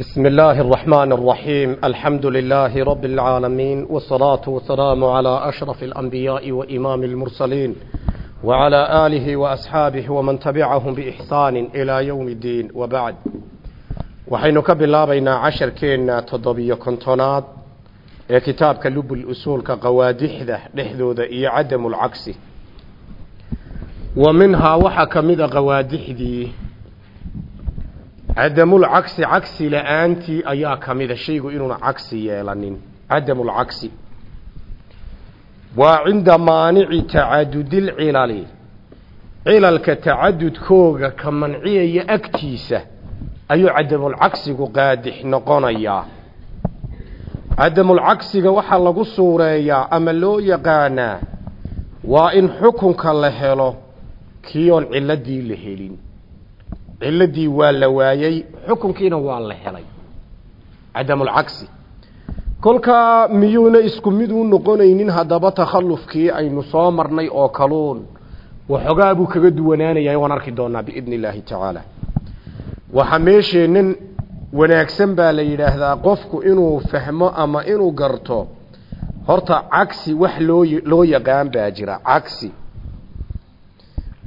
بسم الله الرحمن الرحيم الحمد لله رب العالمين والصلاة والسلام على أشرف الأنبياء وإمام المرسلين وعلى آله وأصحابه ومن تبعهم بإحسان إلى يوم الدين وبعد وحين الله بين عشر كينا تضبي كنتونات كتاب كلب الأصول كقوادح ذا لحذو ذا إي عدم العكس ومنها وحك مذا قوادح ذي cadamul cagsi la'aantii ayaa ka mida. Shaygu inuuna cagsi yeelanin. Cadamul cagsi waa cinda maanici tacadudil cilali cilalka tacadudkooga ka manciyaya agtiisa ayuu cadamul cagsigu qaadix noqonayaa cadamul cagsiga waxaa lagu suureeyaa ama loo yaqaanaa waa in xukunka la helo kiyoon ciladii la helin ciladii waa la waayey xukunkiina waa la helay. Cadamulcagsi kolkaa miyuuna isku mid u noqonaynin haddaba takhallufkii aynu soo marnay oo kaluun waxoogaa buu kaga duwanaanayaa waan arki doonaa biidni illaahi tacaala waxaa meesheennan wanaagsan baa la yidhaahdaa qofku inuu fahmo ama inuu garto horta cagsi wax loo loo yaqaan baa jira cagsi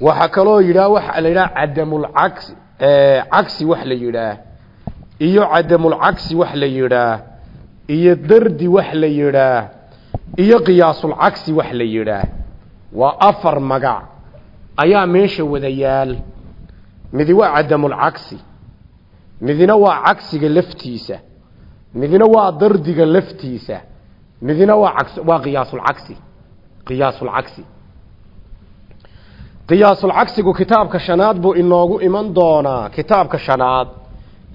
waxaa kaloo yidhaha waxa la yidhaha cadamulcagsi cagsi wax la yidhaah iyo cadamulcagsi wax la yidhaah iyo dardi wax la yidhaah iyo qiyaasulcagsi wax la yidhaah waa afar magac. Ayaa meesha wada yaal. Midi waa cadamulcagsi midina waa cagsiga laftiisa. Midina waa dardiga laftiisa. Midina waa ag waa qiyaasulcagsi qiyaasulcagsi qiyaasulcagsigu kitaabka shanaad buu inoogu iman doonaa. Kitaabka shanaad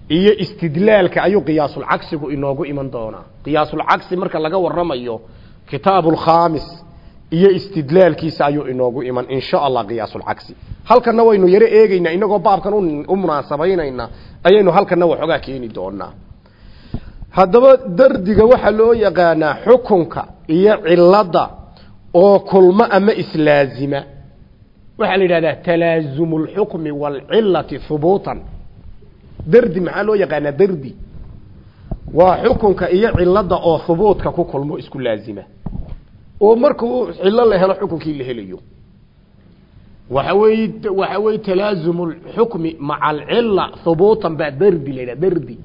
iyo istidlaalka ayuu qiyaasulcagsigu inoogu iman doonaa. Qiyaasulcagsi marka laga waramayo kitaabulkhaamis iyo istidlaalkiisa ayuu inoogu iman insha allah qiyaasulcagsi halkana waynu yaro eegeynaa inagoo baabkan u munaasabaynayna ayaynu halkana waxoogaa keeni doonaa haddaba dardiga waxaa loo yaqaanaa xukunka iyo cilada oo kulmo ama islaazima waxaa la yidhahdaa talaazumu اlxukmi wاlcilati hubuutan dardi maxaa loo yaqaanaa dardi waa xukunka iyo cilada oo hubuutka ku kulmo isku laazima oo markuu cilo la helo xukunkii la helayo waxa weeye waxa weye talaazumu اlxukmi maca alcila hubuutan baa dardi la yidhaha dardi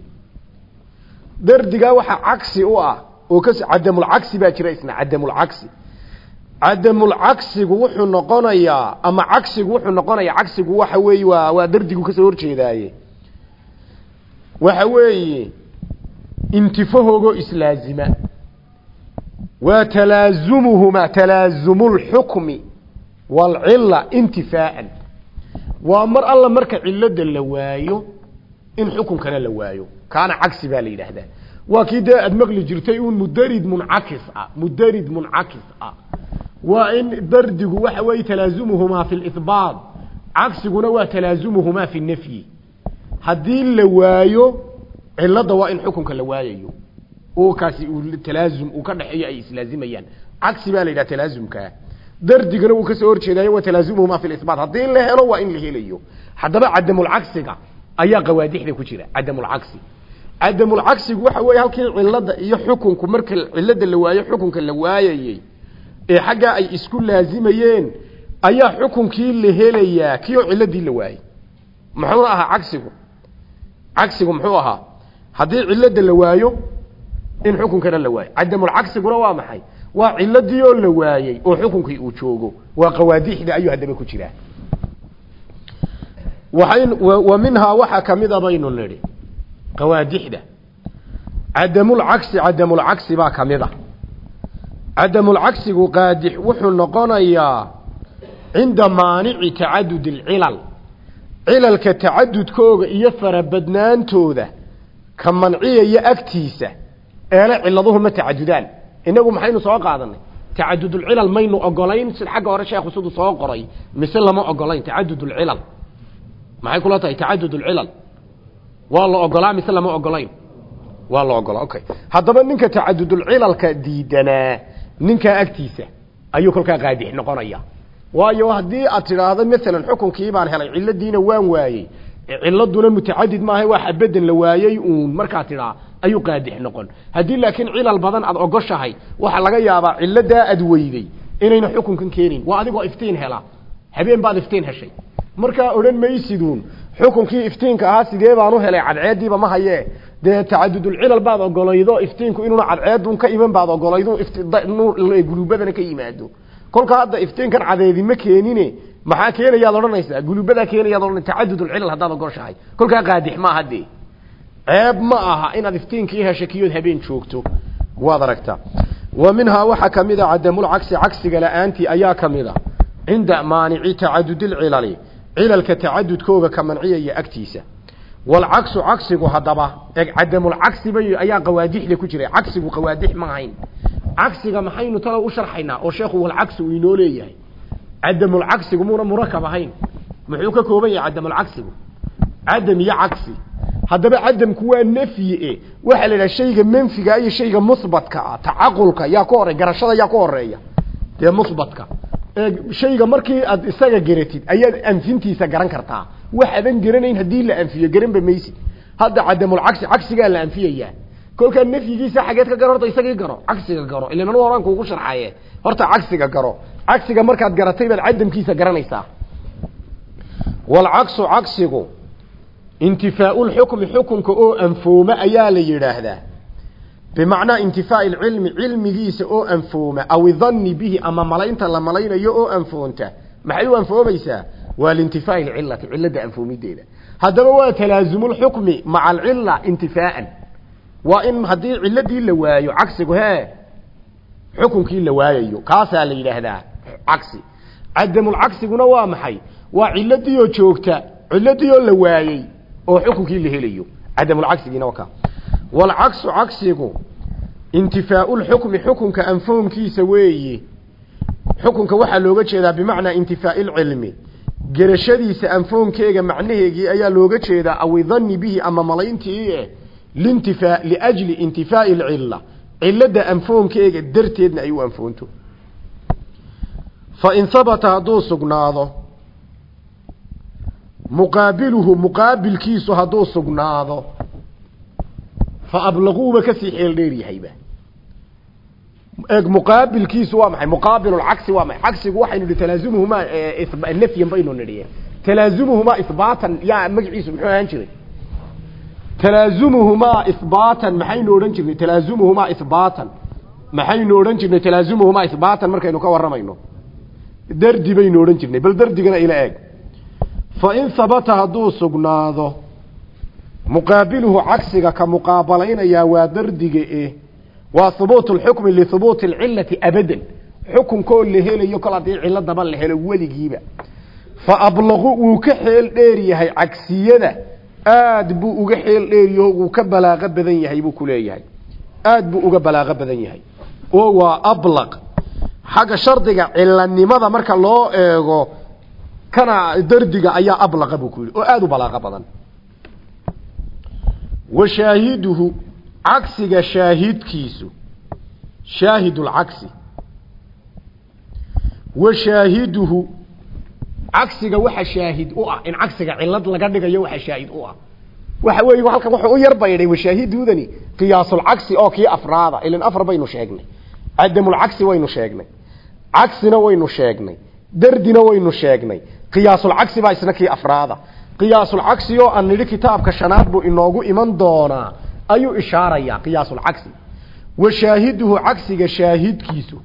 dardigaa waxaa cagsi u ah oo kas cadamulcagsi baa jira isna cadamulcagsi cadamulcagsigu wuxuu noqonayaa ama cagsigu wuxuu noqonayaa cagsigu waxa weeye waa waa dardigu ka soo horjeedaaye. Waxa weeye intifahoogoo islaazima. Waa talaazumuhuma talaazumu lxukmi waalcila intifaaan. Waa mar alla marka cilada la waayo in xukunkana la waayo. Kaana cagsi baa la yidhaahdaa waa kii dee aada maqli jirtay un mudarid muncakis ah mudarid muncakis ah. Waa in dardigu waxa weeye talaazumuhumaa fi lihbaat cagsiguna waa talaazumuhumaa fi nafyi. Haddii la waayo cilada waa in xukunka la waayayo. Oo kaasi uu talaazum uu ka dhexeeyo ay islaazimayaan cagsi baa la yidhaha talaazumkaa dardigana wuu ka soo horjeedayo waa talaazumuhumaa fi lihbaat haddii la helo waa in la helayo. Haddaba cadamulcagsiga ayaa qawaadixda ku jira cadamulcagsi cadamulcagsigu waxa weeye halkii cilada iyo xukunku marka cilada la waayo xukunka la waayayey ee xaggaa ay isku laazimayeen ayaa xukunkii la helayaa kii oo la waayey. Muxuuna ahaa cagsigu cagsigu muxuu ahaa? Haddii cilada la waayo in xukunkana la waayo cadamulcagsiguna waa maxay? Waa ciladii la waayey oo xukunkii uu joogo. Waa qawaadixda ayuu haddaba ku jiraa. Waxayn wa minhaa waxaa kamida baynu nidhi qawaadixda cadamulcagsi cadamulcagsi baa kamida cadamulcagsigu qaadix wuxuu noqonayaa cinda maanici tacadud alcilal. Cilalka tacadudkooga iyo farabadnaantooda ka manciyaya agtiisa eele ciladuhu ma tacadudaan. Inagu maxaynu soo qaadanay tacadudulcilal maynu ogolayn sida xagga hore sheekhu siduu soo qoray mise lama ogolayn tacadudulcilal maxay kula tahay? Tacadudulcilal waa la ogolaa mise lama ogolayn waa la ogolaa okay. Haddaba ninka tacadudulcilalka diidanaa ninkaa agtiisa ayuu kolkaa qaadix noqonaya waayo haddii aad tidhaahdo maalan xukunkii baan helay ciladiina waan waayey. Ciladuna mutacadid maaha waa xabadan la waayey uun markaa tidhaa ayuu qaadix noqon. Haddii laakiin cilal badan aad ogoshahay waxaa laga yaabaa ciladaa aad weyday inayna xukunkan keenin. Waa adigoo iftiin hela. Habeen baad iftiin heshay markaa odhan maysiduun xukunkii iftiinka ahaa sidee baan u helay cadceediiba ma hayee dee tacadudulcilal baad ogolaydo iftiinku inuuna cadceedun ka iman baad ogolaydo guluubadana ka yimaado. Kolka hadda iftiinkan cadeedi ma keenine maxaa keenayaad odhanaysaa? Guluubadaa keenayaad odhan tacadudulcilal haddaad ogoshahay kolkaa qaadix maaha dee ceeb ma aha inaad iftiinkii heshay kiyood habeen joogto. Waad aragtaa. Wa minhaa waxaa ka mid a cadamulcagsi cagsiga la'aantii ayaa ka mid a cinda maanici tacadudilcilali cilalka tacadudkooga ka manciyaya agtiisa. Walcagsu cagsigu haddaba eg cadamulcagsiba ayaa qawaadixda ku jiray. Cagsigu qawaadix ma ahayn. Cagsiga maxaynu talow u sharxaynaa oo sheekhu walcagsi uu inoo leeyahay. Cadamulcagsigu muuna murakab ahayn. Muxuu ka kooban yahay cadamulcagsigu cadam iyo cagsi haddaba cadamku waa nafyi e. Waxaa la yidhaha shayga manfiga iyo shayga musbatka ah. Tacaqulka yaa ka horey garashada yaa ka horreeya dee musbatka shayga markii aad isaga garatid ayaad anfintiisa garan kartaa. Waxaadan garanayn haddii la anfiyo garanba maysid. Hadda cadamulcagsi cagsigaa la anfiyayaa. Kolkaa nafyigiisa xageed ka garo horta isagii garo. Cagsiga garo. Ilan anu horaan kuugu sharxaye horta cagsiga garo. Cagsiga markaad garatay baad cadamkiisa garanaysaa. Walcagsu cagsigu intifaau lxukmi xukunka oo anfooma ayaa la yidhaahdaa bimacnaa intifaa'i lcilmi cilmigiisa oo anfooma. Aw idanni bihi ama malaynta la malaynayo oo anfoonta. Maxay u anfoomaysaa? Waa liintifaa'i lcilati cilada anfoomideeda. Haddaba waa talaasumulxukmi maca alcila intifaaan. Waa in haddii ciladii la waayo cagsigu hee xukunkii la waayayo kaasaa la yidhaahdaa cagsi. Cadamulcagsiguna waa maxay? Waa ciladii oo joogta ciladii oo la waayey oo xukunkii la helayo. Cadamulcagsigiina ka walcagsu cagsigu intifaau lxukmi xukunka anfoomkiisa weeye xukunka waxaa looga jeedaa bimacnaa intifaa'i lcilmi gerashadiisa anfoomkeega macnaheegii ayaa looga jeedaa aw idanni bihi ama malayntii eh lintifa liajli intifaa'i lcila cilada anfoomkeega darteedna ay u anfoonto fain habata hadduu sugnaado muqaabiluhu muqaabilkiisu hadduu sugnaado fa ablaquuba ka sii xeel dheer yahayba eeg muqaabilkiisu waa maxay? Muqaabil lcagsi waa maxay? Cagsigu waxaynu nihi talaasumuhumaa nafyan baynu nidhi talaasumuhumaa ihbaatan yaa magaciisu muxuu ahaan jiray? Talaasumuhumaa ihbaatan maxaynu odhan jirnay? Talaasumuhumaa ihbaatan maxaynu odhan jirnay? Talaasumuhumaa ihbaatan markaynu ka warramayno. Dardi baynu odhan jirnay bal dardigana ila eeg. Fain habata hadduu sugnaado muqaabiluhu cagsiga ka muqaabalaynayaa waa dardiga eh waa hubuut lxukmi lihubuuti alcilati abadan. Xukunkoo la helayo kol haddii ciladaba la helo weligiiba. Fa ablaqu wuu ka xeel dheer yahay cagsiyada aad buu uga xeel dheeryaho wuu ka balaaqo badan yahay buu ku leeyahay. Aad buu uga balaaqo badan yahay. Oo waa ablaq. Xagga shardiga cilanimada marka loo eego kana dardiga ayaa ablaqa buu ku yidhi oo aada u balaaqo badan wa shaahiduhu cagsiga shaahidkiisu shaahidulcagsi wa shaahiduhu cagsiga waxa shaahid u ah in cagsiga cilad laga dhigayo waxa shaahid u ah. Waxa weeye halkan wuxuu u yar baydhay washaahiduudani qiyaasulcagsi oo kii afraada. Ilan afar baynu sheegnay. Cadamulcagsi waynu sheegnay. Cagsina waynu sheegnay. Dardina waynu sheegnay. Qiyaasulcagsi baa isna kii afraada qiyaasulcagsi oo aan nidhi kitaabka shanaad buu inoogu iman doonaa ayuu ishaarayaa qiyaasulcagsi wa shaahiduhu cagsiga shaahidkiisu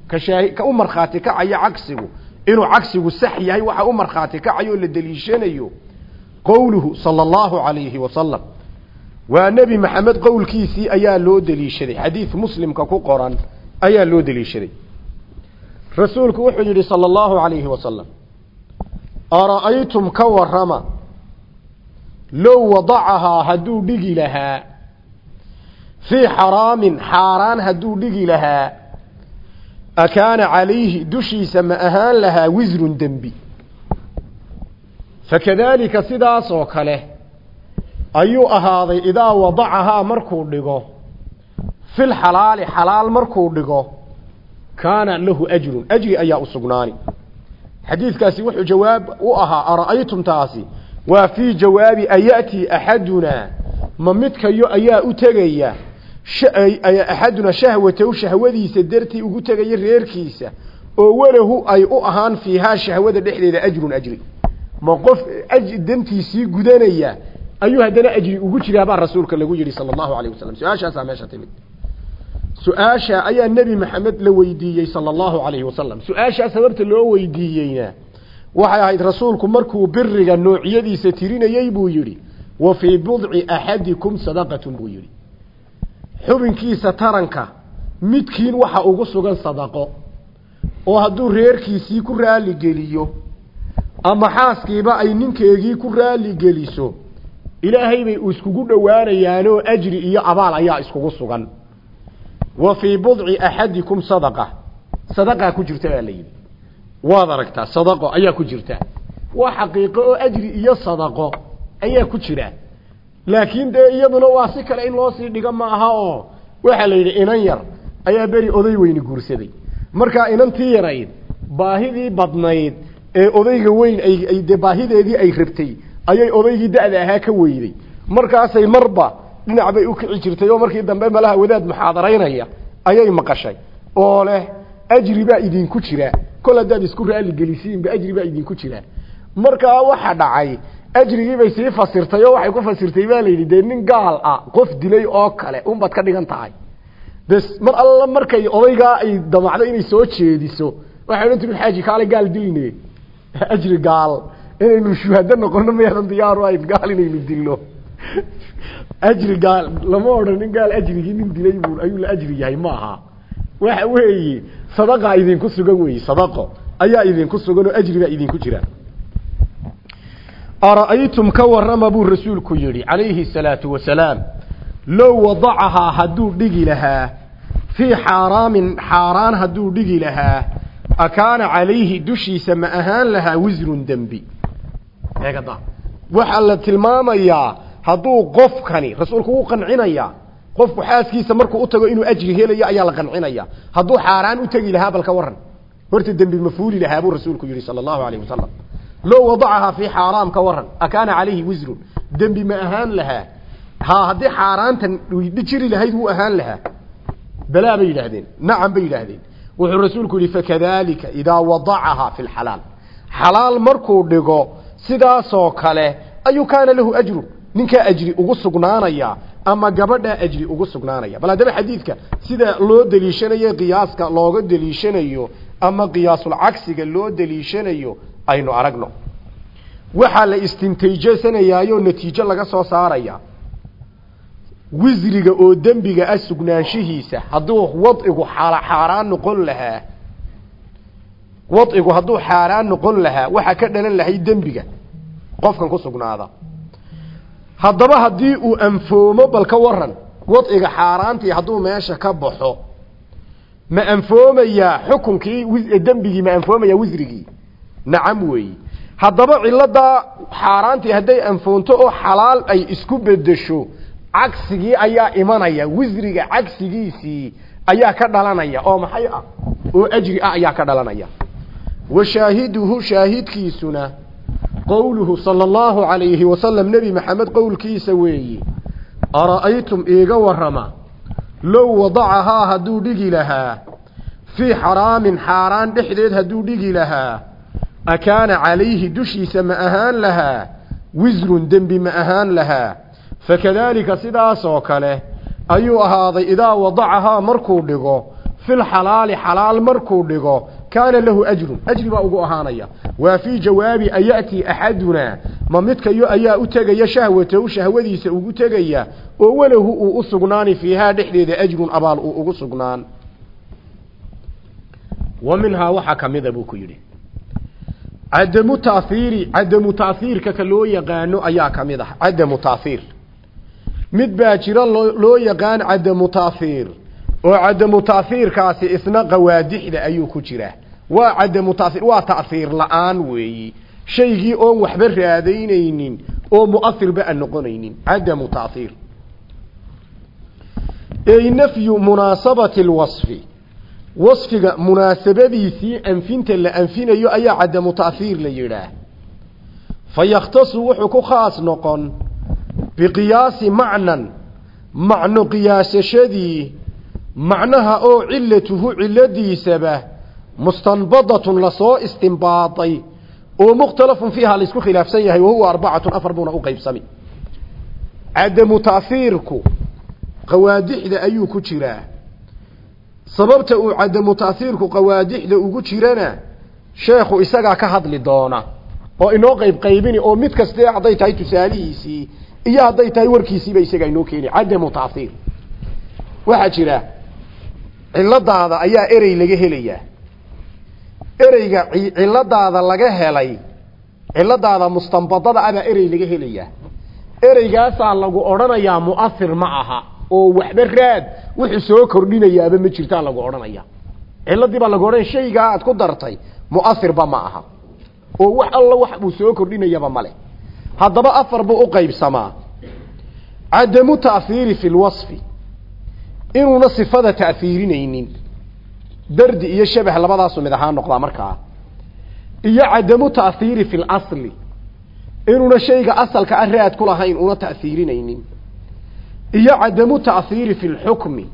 ka u markhaati kacaya cagsigu inuu cagsigu sax yahay waxa u markhaati kacayo la deliishanayo. Qowluhu sala allahu calayhi wasalam waa nebi maxamed qowlkiisii ayaa loo deliishaday. Xadiid muslimka ku qoran ayaa loo deliishaday. Rasuulku wuxuu yidhi sala allahu calayhi wasalam ara'aytum ka warrama low wadacahaa hadduu dhigi lahaa. Fii xaraamin xaaraan hadduu dhigi lahaa. Akaana calayhi dushiisa ma ahaan lahaa wisrun dembi. Fakadaalika sidaas oo kale ayuu ahaaday idaa wadacahaa markuu dhigo. Fil xalaali xalaal markuu dhigo kaana lahu ajrun. Ajri ayaa u sugnaani. Xadiidkaasi wuxuu jawaab u ahaa ara'aytum taasi waa fii jawaabi ayatii axadunaa ma midkayo ayaa u tegaya. Axaduna shahwatahu shahwadiisa dartii ugu tegaya reerkiisa. Oo walahu ay u ahaan fiihaa shahwada dhexdeeda ajrun ajri. Ma qof dantiisii gudanaya ayuu haddana ajri ugu jiraa baa rasuulka lagu yidhi sala allahu alayh wasalam su'aashaasaa meesha timid. Su'aasha ayaa nebi maxamed la weydiiyey sala allahu calayhi wasalam su'aashaa sababta loo weydiiyeyna waxay ahayd rasuulku markuu biriga noocyadiisa tirinayey buu yidhi wa fii budci axadikum sadaqatun buu yidhi. Xubinkiisa taranka midkiin waxa ugu sugan sadaqo oo hadduu reerkiisii ku raaligeliyo ama xaaskiiba ay ninkeegii ku raaligeliso ilaahay bay iskugu dhowaanayaanoo ajri iyo abaal ayaa iskugu sugan. Wa fii budci axadikum sadaqa sadaqaa ku jirta baa la yidhi waad aragtaa sadaqo ayaa ku jirta. Waa xaqiiqo oo ajri iyo sadaqo ayaa ku jira. Laakiin dee iyaduna waa si kale in loo sii dhigo ma aha oo waxaa la yidhi inan yar ayaa beri oday weyni guursaday. Markaa inantii yarayd baahidii badnayd ee odayga weyn ay dee baahideedii ay rabtay ayay odaygii da-da ahaa ka weyday. Markaasay marba dhinac bay u kici jirtay oo markii dambe malaha wadaad muxaadaraynaya ayay maqashay. Oo leh ajri baa idinku jira kol haddaad isku raaaligelisiinba ajri baa idinku jira. Markaa waxa dhacay ajrigii bay sii fasirtay oo waxay ku fasirtay baa layidhi dee nin gaal ah qof dilay oo kale unbaad ka dhigan tahay. Bes mar alla markay odaygaa ay damacdo inay soo jeediso waxay odhan tiri xaaji kaale gaal dilne ajri gaal inaynu shuhado noqono mayaadan diyaaru ahayn gaal inaynu dilno. Ajri gaal lama odhan nin gaal ajrigii nin dilay buu ayuu waxa weeye sadaqa idinku sugan weeye sadaqo. Ayaa idinku sugan oo ajri baa idinku jira. Ara'aytum ka warrama buu rasuulku yidhi calayhi salaatu wasalaam low wadacahaa hadduu dhigi lahaa fii xaaraamin xaaraan hadduu dhigi lahaa akaana calayhi dushiisa ma ahaan lahaa wisrun dembi. Eegada waxaa la tilmaamayaa hadduu qofkani rasuulku wuu qancinayaa qofku xaaskiisa markuu u tago inuu ajri helayo ayaa la qancinaya. Hadduu xaaraan u tegi lahaa bal waran horta dembi ma fuuli lahaa buu rasuulku yidhi sala allahu alayh low wadacahaa fii xaaraam ka waran akaana calayhi wisrun dembi ma ahaan lahaa. Ha haddii xaaraantan jiri lahayd wuu ahaan lahaa. Balaa bay yidhaahdeen. Nacam bay yidhaahdeen. Wuxuu rasuulku yidhi fakadalika idaa wadacahaa fi lxalaal xalaal markuu dhigo sidaasoo kale ayuu kaana lahu ajrun. Ninkaa ajri ugu sugnaanaya ama gabadhaa ajri ugu sugnaanaya. Bal haddaba xadiidka sida loo deliishanayo qiyaaska looga deliishanayo ama qiyaasulcagsiga loo deliishanayo aynu aragno. Waxaa la istintaijsanayaayo natiijo laga soo saaraya. Wisriga oo dembiga ah sugnaanshihiisa hadduu wadcigu xaaraan noqon lahaa wadcigu hadduu xaaraan noqon lahaa waxaa ka dhalan lahay dembiga qofkan ku sugnaada haddaba haddii uu anfoomo bal ka waran wadciga xaaraantii hadduu meesha ka baxo ma anfoomayaa xukunkii dembigii ma anfoomayaa wisrigii? Nacam weeyi haddaba ciladaa xaaraantii hadday anfoonto oo xalaal ay isku bedesho cagsigii ayaa imanaya wisriga cagsigiisii ayaa ka dhalanaya. Oo maxay ah? Oo ajri ah ayaa ka dhalanaya. Wa shaahiduhu shaahidkiisuna qowluhu sala allahu calayhi wasalam nebi maxamed qowlkiisa weeyi ara'aytum iiga warrama? Low wadacahaa hadduu dhigi lahaa? Fii xaraamin xaaraan dhexdeed hadduu dhigi lahaa? Akaana calayhi dushiisa ma ahaan lahaa? Wisrun dembi ma ahaan lahaa? Fakadaalika sidaasoo kale ayuu ahaaday idaa wadacahaa markuu dhigo filxalaali xalaal markuu dhigo kaana lahu ajrun ajri baa ugu ahaanaya waa fii jawaabi ayatii axadunaa ma midkayo ayaa u tegaya shahwatahu shahwadiisa ugu tegaya oo walahu uu u sugnaani fiihaa dhexdeeda ajrun abaal uu ugu sugnaan wa minhaa waxaa ka mida buu ku yidhi cadamu taiiri cadamu taiirka ka loo yaqaano ayaa ka mid ah baa jira loo yaqaan oo cadamu taiirkaasi isna qawaadixda ayuu ku jiraa waa cadamu taiir waa taiir la'aan weeyi. Shaygii oon waxba raadaynaynin oo muairba aan noqonaynin. Cadamu taiir ey nafyu munaasabati lwasfi wasfiga munaasabadiisii anfinta la anfinayo ayaa cadamu taiir la yidhaah. Fa yakhtasu wuxuu ku khaas noqon biqiyaasi macnan macno qiyaasashadii macnaha oo cilatuhu ciladiisaba mustanbadatun la soo istinbaaday oo mukhtalafun fiiha la isku khilaafsan yahay wahuwa arbacatun afar buuna u qaybsami. Cadamu taahiirku qawaadixda ayuu ku jiraa. Sababta uu cadamu taahiirku qawaadixda ugu jirana sheekhu isagaa ka hadli doona oo inoo qayb qaybini oo mid kaste hadday tahay tusaalihiisii iyo hadday tahay warkiisiiba isagaa inoo keeni cadamu taahiir waxaa jira ciladaada ayaa erey laga helayaa. Ereyga ciladaada laga helay ciladaada mustanbadada abaa erey laga helayaa. Ereygaasaa lagu odhanayaa mu'ahir ma aha oo waxba raad wuxuu soo kordhinayaaba ma jirtaa lagu odhanaya ciladii baa lagu odhanaya shaygaa aad ku dartay mu'ahirba ma aha. Oo wax alla wax buu soo kordhinayaba male haddaba afar buu u qaybsamaa. Cadamu ta'hiiri fi lwasfi inuuna sifada ta'hiirinaynin dardi iyo shabah labadaasu mid ahaan noqdaa markaa iyo cadamu ta'hiiri fi lasli inuuna shayga asalka a raad ku lahayn una ta'hiirinaynin iyo cadamu ta'hiiri fi lxukmi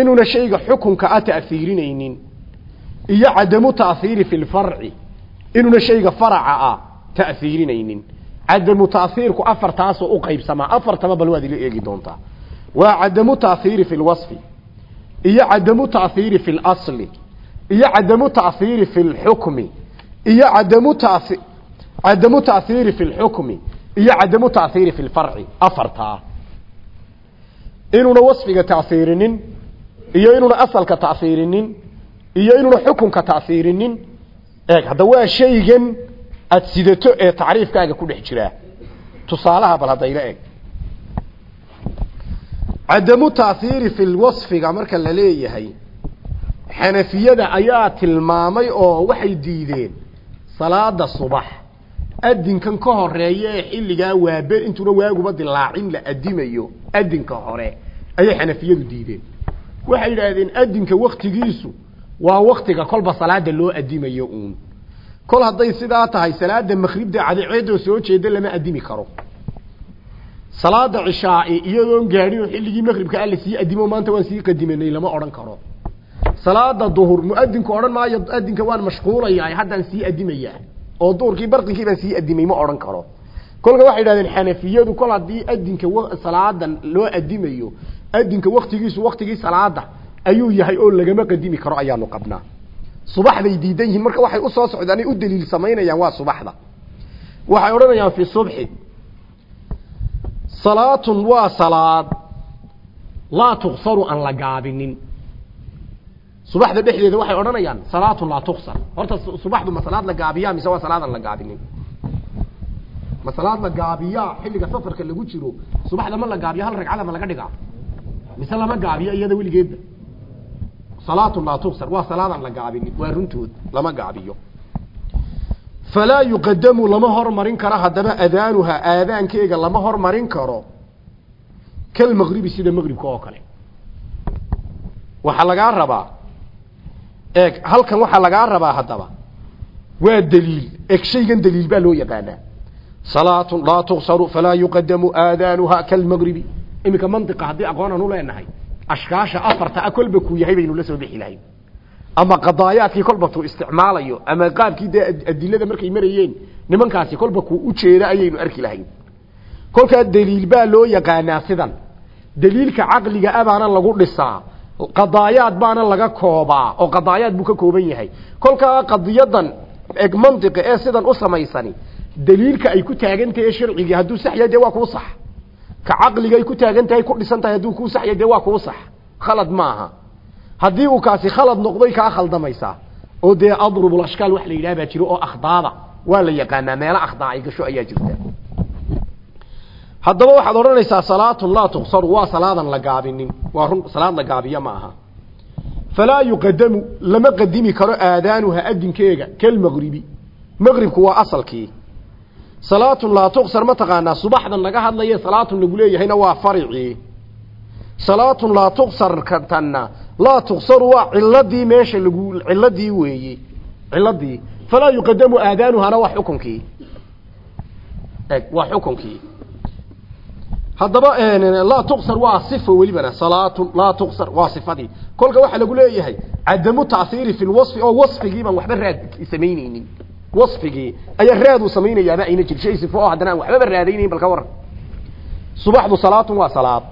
inuuna shayga xukunka a ta'hiirinaynin iyo cadamu ta'hiiri fi lfarci inuuna shayga faraca ah ta'hiirinaynin cadamu ta'hiirku afartaasoo u qaybsamaa. Afartaba bal waad ila eegi doontaa waa cadamu ta'hiiri fi lwasfi iyo cadamu ta'hiiri fi lasli iyo cadamu ta'hiiri fi lxukmi iyo cadamu ta cadamu ta'hiiri fi lxukmi iyo cadamu ta'hiiri fi lfarci afartaa. Inuuna wasfiga ta'hiirinin iyo inuuna asalka ta'hiirinin iyo inuuna xukunka ta'hiirinin eeg hadda waa shaygan aad sidato ee tacriifkaaga ku dhex jiraa. Tusaalaha cadamu ta'hiiri fi lwasfiga marka la leeyahay xanafiyada ayaa tilmaamay oo waxay diideen salaada subax. Adinkan ka horreeya ee xilligaa waabe intuuna waaguba dilaacin la adimayo adinka hore ayay xanafiyadu diideen. Waxay yidhaahdeen adinka waktigiisu waa waktiga kolba salaada loo adimayo uun. Kol hadday sidaa tahay salaada makribda cadeeceedoo soo jeeda lama adimi karo salaada cishaai iyadoon gaadhin oo xilligii makribka a la sii adimo maanta waan sii qadimanay lama odhan karo. Salaada duhur muadinku odhan maayo adinka waan mashquulayaa haddaan sii adimayaa oo duhurkii barqinkii baan sii adimay ma odhan karo. Kolka waxay yidhahdeen xanafiyadu kol haddii adinka salaadan loo adimayo adinka waktigiisu waktigii salaada ayuu yahay oo lagama qadimi karo ayaanu qabnaa. Subaxday diidan yihiin marka waxay u soo socdaan ay u daliil samaynayaan waa subaxda. Waxay odhanayaan fi subxi salaatun waa salaad. Laa tuksaru aan la gaabinin subaxda dhexdeeda waxay odhanayaan salaatun laa tuksar horta subaxdu ma salaad la gaabiyaa mise waa salaadaan la gaabinin ma salaad la gaabiyaa xilliga safarka lagu jiro subaxda ma la gaabiya hal ragcada ma laga dhigaa? Mise lama gaabiyo iyada weligeedba salaatun laa tuksar waa salaadaan la gaabinin waa runtood lama gaabiyo falaa yuqadamu lama hormarin karo haddaba adaanuha aadaankeega lama hormarin karo kalmaqribi sida maqribka oo kale waxaa lagaa rabaa eeg halkan waxaa lagaa rabaa haddaba waa daliil eg shaygan daliil baa loo yaqaanaa salaatun laa tuksaru falaa yuqadamu aadaanuha kalmaqribi iminka mantiqa haddii aqoonaan u leenahay ashkaasha afarta a kolba kuu yahay baynu la soo bixi lahayn ama qadaayaadkii kolba tuu isticmaalayo ama qaabkii dee adilada markay marayeen nimankaasi kolba kuu ujeeda ayaynu arki lahayn. Kolkaa daliil baa loo yaqaanaa sidan. Daliilka caqliga abaana lagu dhisaa qadaayaad baana laga koobaa oo qadaayaad buu ka kooban yahay. Kolkaa qadiyadan eg mantiqi ee sidan u samaysani daliilka ay ku taagan tahay sharcigii hadduu sax yahay dee waa kuu sax. Ka caqliga ay ku taagan tahay ku dhisan tahay hadduu kuu sax yahay dee waa kuu sax. Khalad maaha haddii uu kaasi khalad noqday kaa khaldamaysaa oo dee adrubul ashkaal wax la yidhaha baa jiro oo akhdaada waa la yaqaanaa meelo akhdaa ay gasho ayaa jirta. Haddaba waxaad odhanaysaa salaatun laa tuksaru waa salaadan la gaabinin. Waa run salaad la gaabiyo ma aha. Falaa yuqadamu lama qadimi karo aadaanuha adinkeega kalmaqribi maqribku waa asalkii. Salaatun laa tuksar ma taqaanaa subaxdan laga hadlaye salaatun lagu leeyahayna waa faricii salaatun laa tuksar tanna laa tuksaru waa ciladii meesha lagu ciladii weeye ciladii falaa yuqadamu aadaanuhana waa xukunkii. Waa xukunkii. Haddaba laa tuqsar waa sifo welibana salaatun laa tuqsar waa sifadii. Kolka waxaa lagu leeyahay cadamu tahiiri fi lwasfi oo wasfigii waxba raad samaynaynin. Wasfigii. Ayaa raad uu samaynayaaba ayna jir. Sifo oo haddana aan waxbaba raadaynayn bal ka waran subaxdu salaatun waa salaad.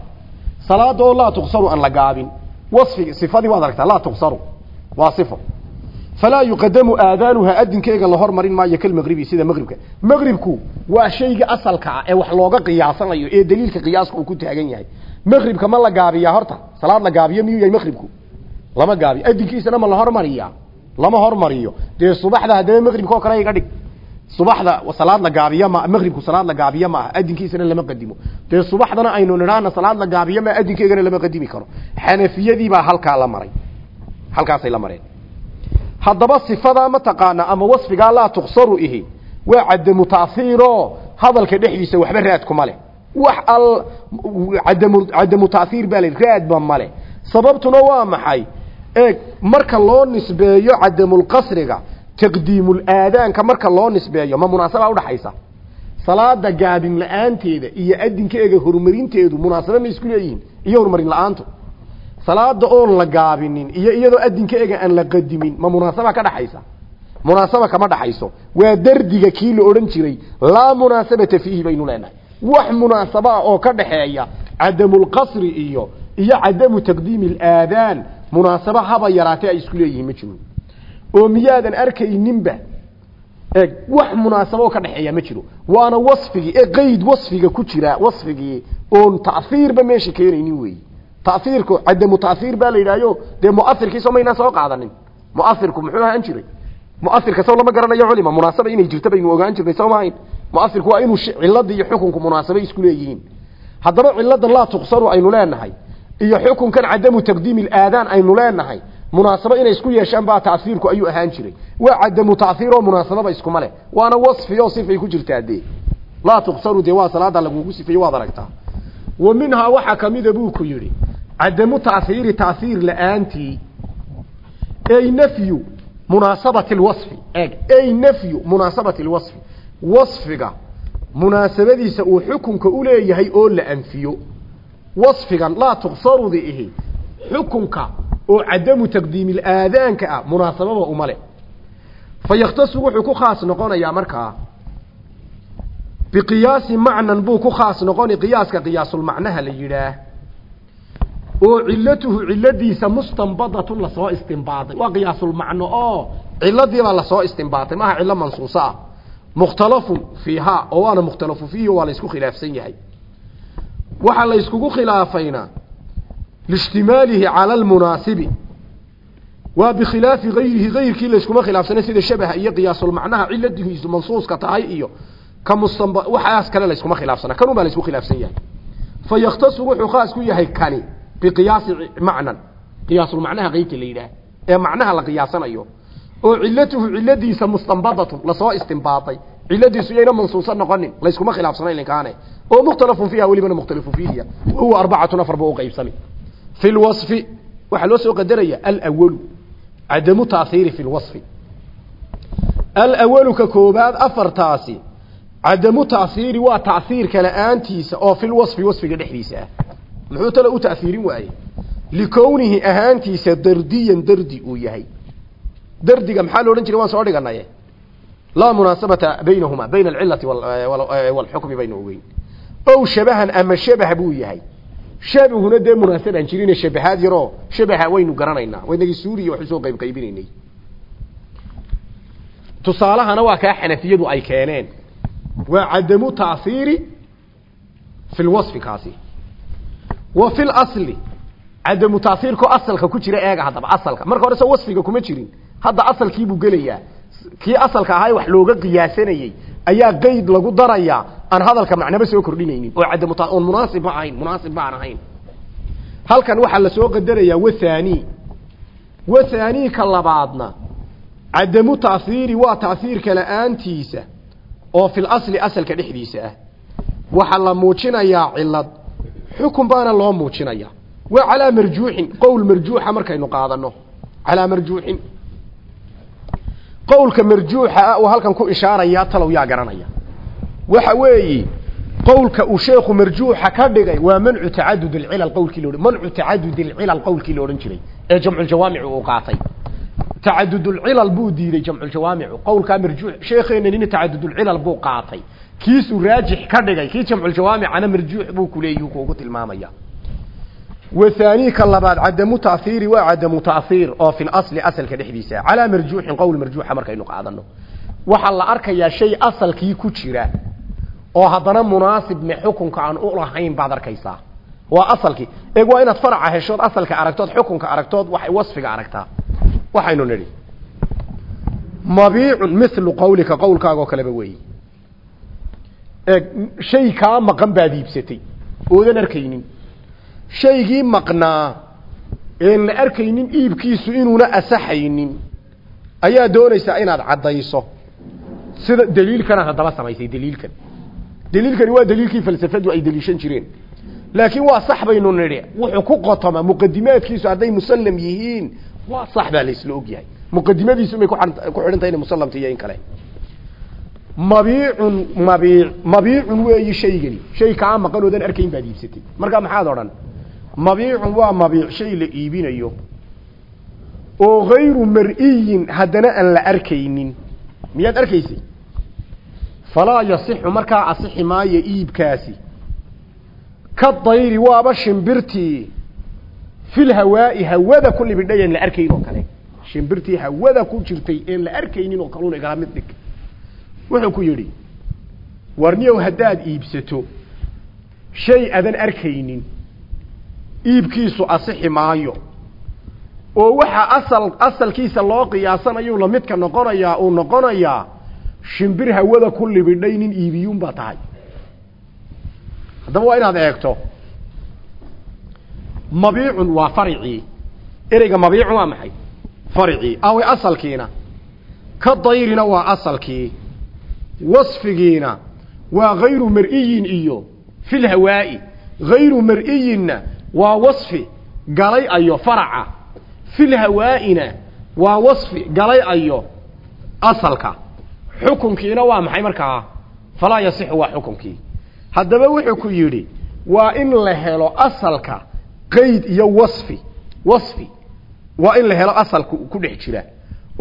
Salaada laa tuqsaru aan la gaabin wasfigi sifadii waad aragtaa laa tuqsaru waa sifo. Falaa yuqadamu aadaanuha adinkeega la hormarin maayo kalmaqribi sida maqribka maqribku waa shayga asalka ah ee wax looga qiyaasanayo ee daliilka qiyaaska uu ku taagan yahay. Maqribka ma la gaabiyaa horta salaad la gaabiyo miyuu yahay maqribku lama gaabiyo. Adinkiisana ma la hormariyaa lama hormariyo. Dee subaxda haddaba maqribka oo kale iga dhig subaxda salaad la gaabiyo ma maqribku salaad la gaabiyo ma adinkiisana lama qadimo. Dee subaxdana aynu nidhaana salaad la gaabiyo ma adinkeegana lama qadimi karo. Xanafiyadii baa halkaa la maray. Halkaasay la mareen. Haddaba sifadaa mataqaana ama wasfigaa laa tuqsaru ihi. Waa cadamu tahiiro hadalka dhexdiisa waxba raad kuma leh. Wax al cadamu tahiir baa le raadba male sababtuna waa maxay? Eeg marka loo nisbeeyo cadamulqasriga taqdiimulaadaanka marka loo nisbeeyo ma munaasabaa udhaxaysa salaada gaabin la'aanteeda iyo adinkeega horumarinteedu munaasaba ma isku leeyihiin iyo horumarin la'aantu. Salaada oon la gaabinin iyo iyadoo adinkeega aan la qadimin ma munaasaba ka dhaxaysa. Munaasaba kama dhaxayso. Waa dardiga kii la odhan jiray laa munaasabata fiihi baynu leenahay. Wax munaasabaa oo ka dhaxeeya cadamulqasri iyo iyo cadamu taqdiimi alaadaan munaasaba haba yaraatee ay isku leeyihiin ma jiro oo miyaadan arkayninba eeg wax munaasabo ka dhexeeya ma jiro. Waana wasfigii ee qeyd wasfiga ku jira wasfigii oon ta'hiirba meesha keenaynin weeyi. Ta'hiirku cadamu ta'hiir baa la yidhahyo dee mu'ahirkiisoo maynaan soo qaadanin. Mu'ahirku muxuu ahaan jiray? Mu'ahirka saw lama garanayo culima munaasaba inay jirto baynu ogaan jirnay soo maahayn waa inuu cilladii iyo xukunku munaasaba isku leeyihiin. Haddaba cilladan laa tuqsaru aynu leenahay iyo xukunkan cadamu taqdiimi alaadaan aynu leenahay munaasabo inay isku yeeshaan baa ta'hiirku ayuu ahaan jiray. Waa cadamu ta'hiir oo munaasababa iskuma leh. Waana wasfi oo sifay ku jirtaa dee laa tuqsaru dee waa salaada lagugu sifeeye waad aragtaa. Wa minhaa waxaa kamida buu ku yidhi cadamu ta'hiiri ta'hiir la'aantii ay nafyu munaasabati lwasfi eeg ay nafyu munaasabati lwasfi wasfiga munaasabadiisa uu xukunka u leeyahay oo la anfiyo wasfigan laa tuqsarudi ihi xukunka oo cadamu taqdiimi aadaanka ah munaasababa uma leh fa yakhtasu wuxuu ku khaas noqonayaa markaa biqiyaasi macnan buu ku khaas noqoni qiyaaska qiyaasulmacnaha la yidhaah oo cilatuhu ciladiisa mustanbadatun la soo istinbaaday waa qiyaasulmacno oo ciladiibaa la soo istinbaatay maaha cilo mansuuso ah. Mukhtalafun fiihaa oo waana mukhtalafu fiihi waa la isku khilaafsan yahay. Waxaa la iskugu khilaafayna liishtimaalihi cala almunaasibi waa bikhilaafi gayrihi gayrkii layskuma khilaafsanay sida shabaha iyo qiyaasulmacnaha ciladihiisu mansuuska tahay iyo ka mustanba waxaas kale layskuma khilaafsana kanun baa laysku khilaafsan yahay fa yakhtasu wuxuu khaas ku yahay kani biqiyaasi macnan qiyaasulmacnaha qeybta la yidhaah ee macnaha la qiyaasanayo oo cilatuhu ciladiisa mustanbadatun la soo istinbaaday ciladiisu yayna mansuuso noqonin layskuma khilaafsanayn linkaane oo mukhtalafun fiiha welibana mukhtalafu fiihiya wahuwa arbacatun afar ba u qaybsami fi lwasfi waxaa loo soo qadaraya alawalu cadamu tahiiri fi lwasfi alawalu ka koobaad afartaasi cadamu tahiiri waa tahiirka la'aantiisa oo fi lwasfi wasfiga dhexdiisa ah muxuu tale u tahiirin waaye likownihi ahaantiisa dardiyan dardi uu yahay dardiga maxaa lo odhan jiray waan soo dhiganaye laa munaasabata baynahuma bayna alcilati waalxukmi baynu ogeyn ow shabahan ama shabah buu yahay shabahuna dee munaasabaan jirine shabahaad yaroo shabaha waynu garanaynaa. Waynagii suuriya wax u soo qayb qaybinaynay. Tusaalahana waa kaa xanafiyadu ay keeneen. Waa cadamu tahiiri fi lwasfi kaasi. Wa fi lasli cadamu tahiirko asalka ku jira eega haddaba asalka. Marka hore se wasfiga kuma jirin. Hadda asalkiibuu gelayaa. Kii asalka ahaa wax looga qiyaasanayey ayaa qeyd lagu darayaa aan hadalka macnaba soo kordhinaynin. Oo cadamu oon munaasib ma ahayn munaasib baan ahayn. Halkan waxaa la soo qadarayaa wathani wathani ka labaadna cadamu tahiiri waa tahiirka la'aantiisa oo fil asli asalka dhexdiisa ah. Waxaa la muujinayaa cilad xukun baana loo muujinaya waa calaa marjuuxin qowl marjuuxa markaynu qaadano. Calaa marjuuxin qowlka marjuuxa ah halkan ku ishaarayaa talow yaa garanaya. Waxa weeye qowlka uu sheekhu marjuuxa ka dhigay waa mancu tacadud alcilal qowlkii la mancu tacadud alcilal qowlkii la odhan jiray ee jamculjawaamicu uu qaatay. Tacadud alcilal buu diiday jamculjawaamicu qowlkaa marjuux sheekheena nina tacadud alcilal buu qaatay. Kiisuu raajix ka dhigay kii jamculjawaamicana marjuux buu kuleeyuu kuugu tilmaamaya ka labaad cadamu taahiiri waa cadamu taahiir oo fi lasli asalka dhexdiisa calaa marjuuxin qowl marjuuxa markaynu qaadano waxaa la arkayaa shay asalkii ku jira oo haddana munaasib me xukunka aan u lahayn baad arkaysaa waa asalkii eeg waa inaad faraca heshood asalka aragtood xukunka aragtood waxay wasfiga aragtaa waxaynu nidhi mabiicun milu qawlika qowlkaagoo kaleba weeyi eeg shay kaa maqan baad iibsatay oodan arkaynin shaygii maqnaa een la arkaynin iibkiisu inuuna asaxaynin ayaa doonaysaa inaad caddayso. Sida daliilkanaad haddaba samaysay daliilkan. Daliilkani waa daliilkii falsafadu ay daliishan jireen. Laakiin waa sax baynu wuxuu ku qotoma muqadimaadkiisu hadday musallam yihiin waa sax baa laysla ogyahay muqadimadiisu may ku xidhan tahay inay musallamta iyo in kale. Mabiicun mabiic mabiicun weeyi shaygani. Shay kaa maqan oodan arkayn baad iibsatay. Markaa maxaad odhan mabiicun waa mabiic shay la iibinayo. Oo hayru mar'iyin haddana aan la arkaynin. Miyaad arkaysay? Falaa yasixu markaa asixi maayo iibkaasi. Ka dayri waaba shimbirtii fil hawaa'i hawada ku libidhay een la arkayn oo kale. Shimbirtii hawada ku jirtay een la arkaynin oo kaluna igala mid dhig. Wuxuu ku yidhi warniyow haddaad iibsato shay adan arkaynin iibkiisu asixi maayo. Oo waxaa asal asalkiisa loo qiyaasanayu lamidka noqonayaa uu noqonayaa shimbir hawada ku libidhay nin iibiyuun baa tahay. Haddaba waa inaad eegto mabiicun waa faricii ereyga mabiicun waa maxay? Faricii awe asalkiina. Ka dayrina waa asalkii. Wasfigiina waa hayru mar'iyin iyo fil hawaa'i. Hayru mar'iyinna waa wasfi galay ayo faraca. Fil hawaa'ina waa wasfi galay ayo asalka. Xukunkiina waa maxay markaa falaa yasixu waa xukunkii. Haddaba wuxuu ku yidhi waa in la helo asalka qayd iyo wasfi. Wasfi waa in la helo asalka ku dhex jira.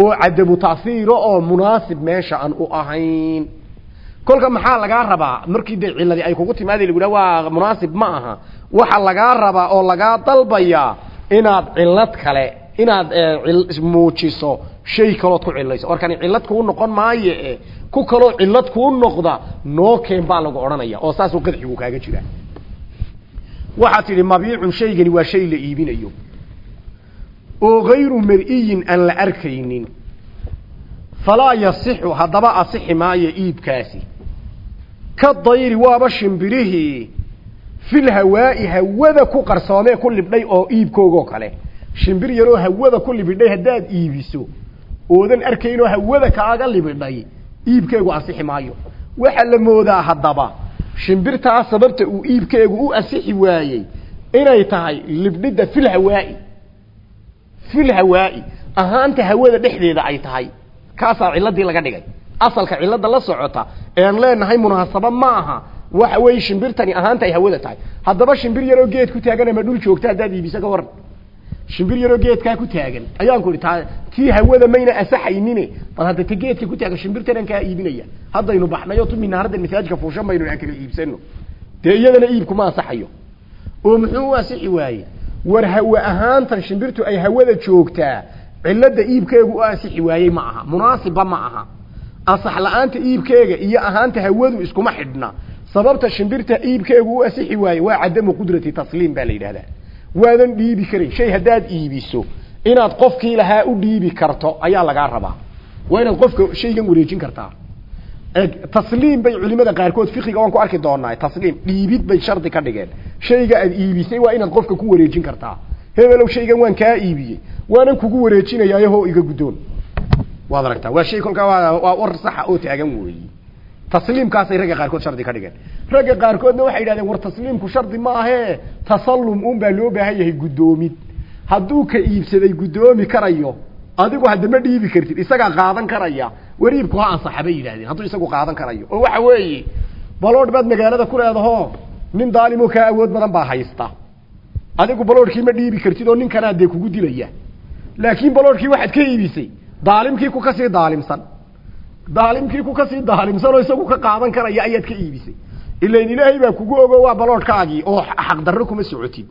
Oo cadamu taahiiro oo munaasib meesha aan u ahayn kolka maxaa lagaa rabaa? Markii dee ciladii ay kugu timaada lagu waa munaasib ma aha. Waxa lagaa rabaa oo lagaa dalbayaa inaad cilad kale inaad muujiso shay kalood ku cilayso warkani cilad kuu noqon maayo e ku kaloo cilad kuu noqda noo keen baa lagu odhanaya. Oo saasuu qadxigu kaaga jira waxaad tidhi mabiicun shaygani waa shay la iibinayo. Oo hayru mar'iyin aan la arkaynin. Falaa yasixu haddaba asixi maayo iibkaasi ka dayri waaba shimbirihii fil hawaa'i hawada ku qarsoomee ku libdhay oo iibkoogoo kale. Shimbir yaroo hawada ku libidhay haddaad iibiso oodan arkaynoo hawada kaaga libidhay iibkeegu asixi maayo. Waxaa la moodaa haddaba shimbirtaa sababta uu iibkeegu u asixi waayey inay tahay libdhidda fil hawaa'i. Fil hawaa'i ahaanta hawada dhexdeeda ay tahay kaasaa ciladii laga dhigay asalka cilada la socota ean leenahay munaasabo ma aha. Waxa weeye shimbirtani ahaanta ay hawada tahay. Haddaba shimbir yaroo geed ku taagan ama dhul joogta haddaad iibisa ka waran shimbir yaroo geedkaa ku taagan. Ayaan ku taa tii hawada mayna asaxaynine. Bal hadda ta geedka ku taagan shimbirtanaan kaa iibinaya. Haddaynu baxnayo tu minaarada masaajka fuushan baynu aan kala iibsano dee iyadana iibkuma asaxayo. Oo muxuu u asixi waaye? War hawe ahaantan shimbirtu ay hawada joogtaa cilada iibkeegu u asixi waayey ma aha. Munaasibba ma aha asax la'aanta iibkeega iyo ahaanta hawadu iskuma xidhna. Sababta shimbirta iibkeegu u asixi waaye waa cadamu qudrati tasliim baa la yidhahdaa. Waadan dhiibi karin. Shay haddaad iibiso inaad qofkii lahaa u dhiibi karto ayaa lagaa rabaa. Waa inaad qofka shaygan wareejin kartaa. Tasliim bay culimada qaarkood fiqiga waan ku arki doonaa tasliim dhiibid bay shardi ka dhigeen. Shayga aad iibisay waa inaad qofka ku wareejin kartaa. Hebelow shaygan waan kaa iibiyey. Waanan kugu wareejinayaayaho iga guddoon waad aragtaa. Waa shay kolkaa waa war saxa oo taagan weeyi. Tasliimkaasay ragga qaarkood shardi ka dhigeen. Ragga qaarkoodna waxay yidhahdeen war tasliimku shardi maahee tasallum un baa loo baahan yahay guddoomid. Hadduu ka iibsaday guddoomi karayo adigu haddama dhiibi kartid isagaa qaadan karaya. Wariibku ha ansaxa bay hadduu isagu qaadan karayo. Oo waxa weeye baloodh baad magaalada ku leedaho nin daalimoo kaa awood badan baa haysta. Adigu baloodhkii ma dhiibi kartid oo ninkanaa dee kugu dilaya. Laakiin baloodhkii waxaad ka iibisay daalimkii ku ka sii daalimsan. Daalimkii ku ka sii daalimsan oo isagu ka qaadan karaya ayaad ka iibisay. Ilain ilaahay baa kugu ogo waa baloodhkaagii oo xaqdarro kuma socotid.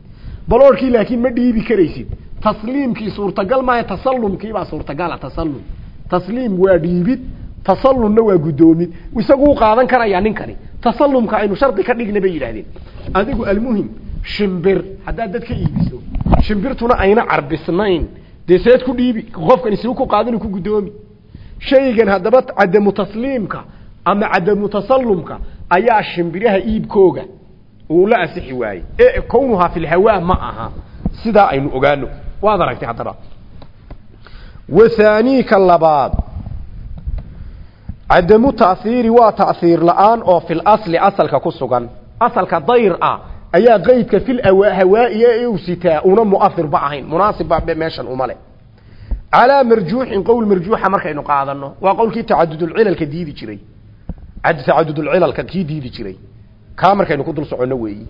Baloodhkii laakiin ma dhiibi karaysid. Tasliimkii suurtagal maaha tasallumkiibaa suurtagala tasallum. Tasliim waa dhiibid tasallumna waa guddoomid. Isaguu qaadan karayaa ninkani. Tasallumka aynu shardi ka dhigna bay yidhaahdeen. Adigu almuhim shimbir. Haddaad dad ka iibiso shimbirtuna ayna carbisnayn dee ku dhiibi qofkani siu ku qaadanu ku guddoomi shaygan haddaba cadamu tasliimka ama cadamu tasallumka ayaa shimbiraha iibkooga uu la asixi waayey ee kownuhaa fi lhawaa ma aha. Sidaa aynu ogaano waad aragtay haddaba. Wathaaniika labaad. Cadamu ta'hiiri waa ta'hiir la'aan oo fil asli asalka ku sugan. Asalka dayr ah ayaa qeydka fil hawaa'iya ee uu sitaa una mu'ahirba ahayn. Munaasibba meeshan uma leh. Calaa marjuuxin qowl marjuuxa markaynu qaadano waa qowlkii tacadudulcilalka diidi jiray. Tacadudulcilalka kii diidi jiray. Kaa markaynu ku dul soconno weeyi.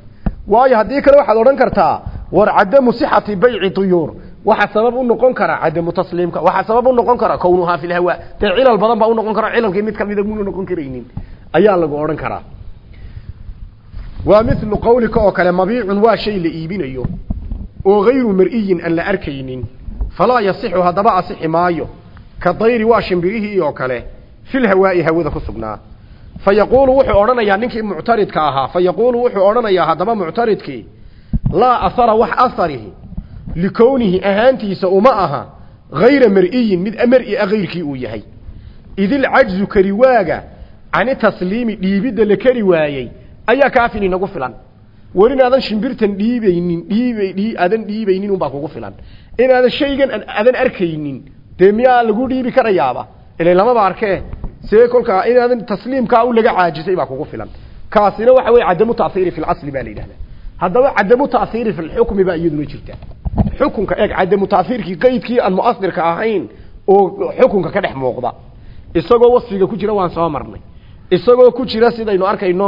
Waayo haddii kale waxaad odhan kartaa war cadamu sixati bayci tuyuur. Waxaa sabab u noqon kara cadamu tasliimka waxaa sabab u noqon kara kownuhaa fi lhawaa dee cilal badan baa unoqon kara cilalkii mid kamida muna noqon karaynin. Ayaa lagu odhan karaa waa milu qawlika oo kale mabiicun waa shay la iibinayo oo gayru mar'iyin aan la arkaynin. Falaa yasixu haddaba asixi maayo. Ka dayri waa shimbirihii oo kale fil hawaa'i hawada ku sugnaa. Fa yaquulu wuxuu odhanayaa ninkii muctaridka ahaa fa yaquulu wuxuu odhanayaa haddaba muctaridkii laa ahara wax aharihi likownihi ahaantiisa uma aha hayra mar'iyin mid mar'i a hayrkii uu yahay. Idil cajzu kari waaga cani tasliimi dhiibidda la kari waayey ayaa kaafin inagu filan. War inaadan shimbirtan dhiibaynin dhiibay aadan dhiibaynin unbaa kugu filan. Inaadan shaygan aadan arkaynin dee miyaa lagu dhiibi karayaaba? Ilan lamaba arkee? See kolkaa inaadan tasliimkaa u laga caajisay baa kugu filan. Kaasina waxa weye cadamu ta'hiiri fi lasli baa la yidhahdaa. Haddaba cadamu ta'hiiri fi lxukmi baa iyaduna jirta xukunka eeg cadamu ta'hiirkii qeydkii aan mu'asirka ahayn oo xukunka ka dhex muuqda. Isagoo wasfiga ku jira waan soo marnay isagoo ku jira sidaynu arkayno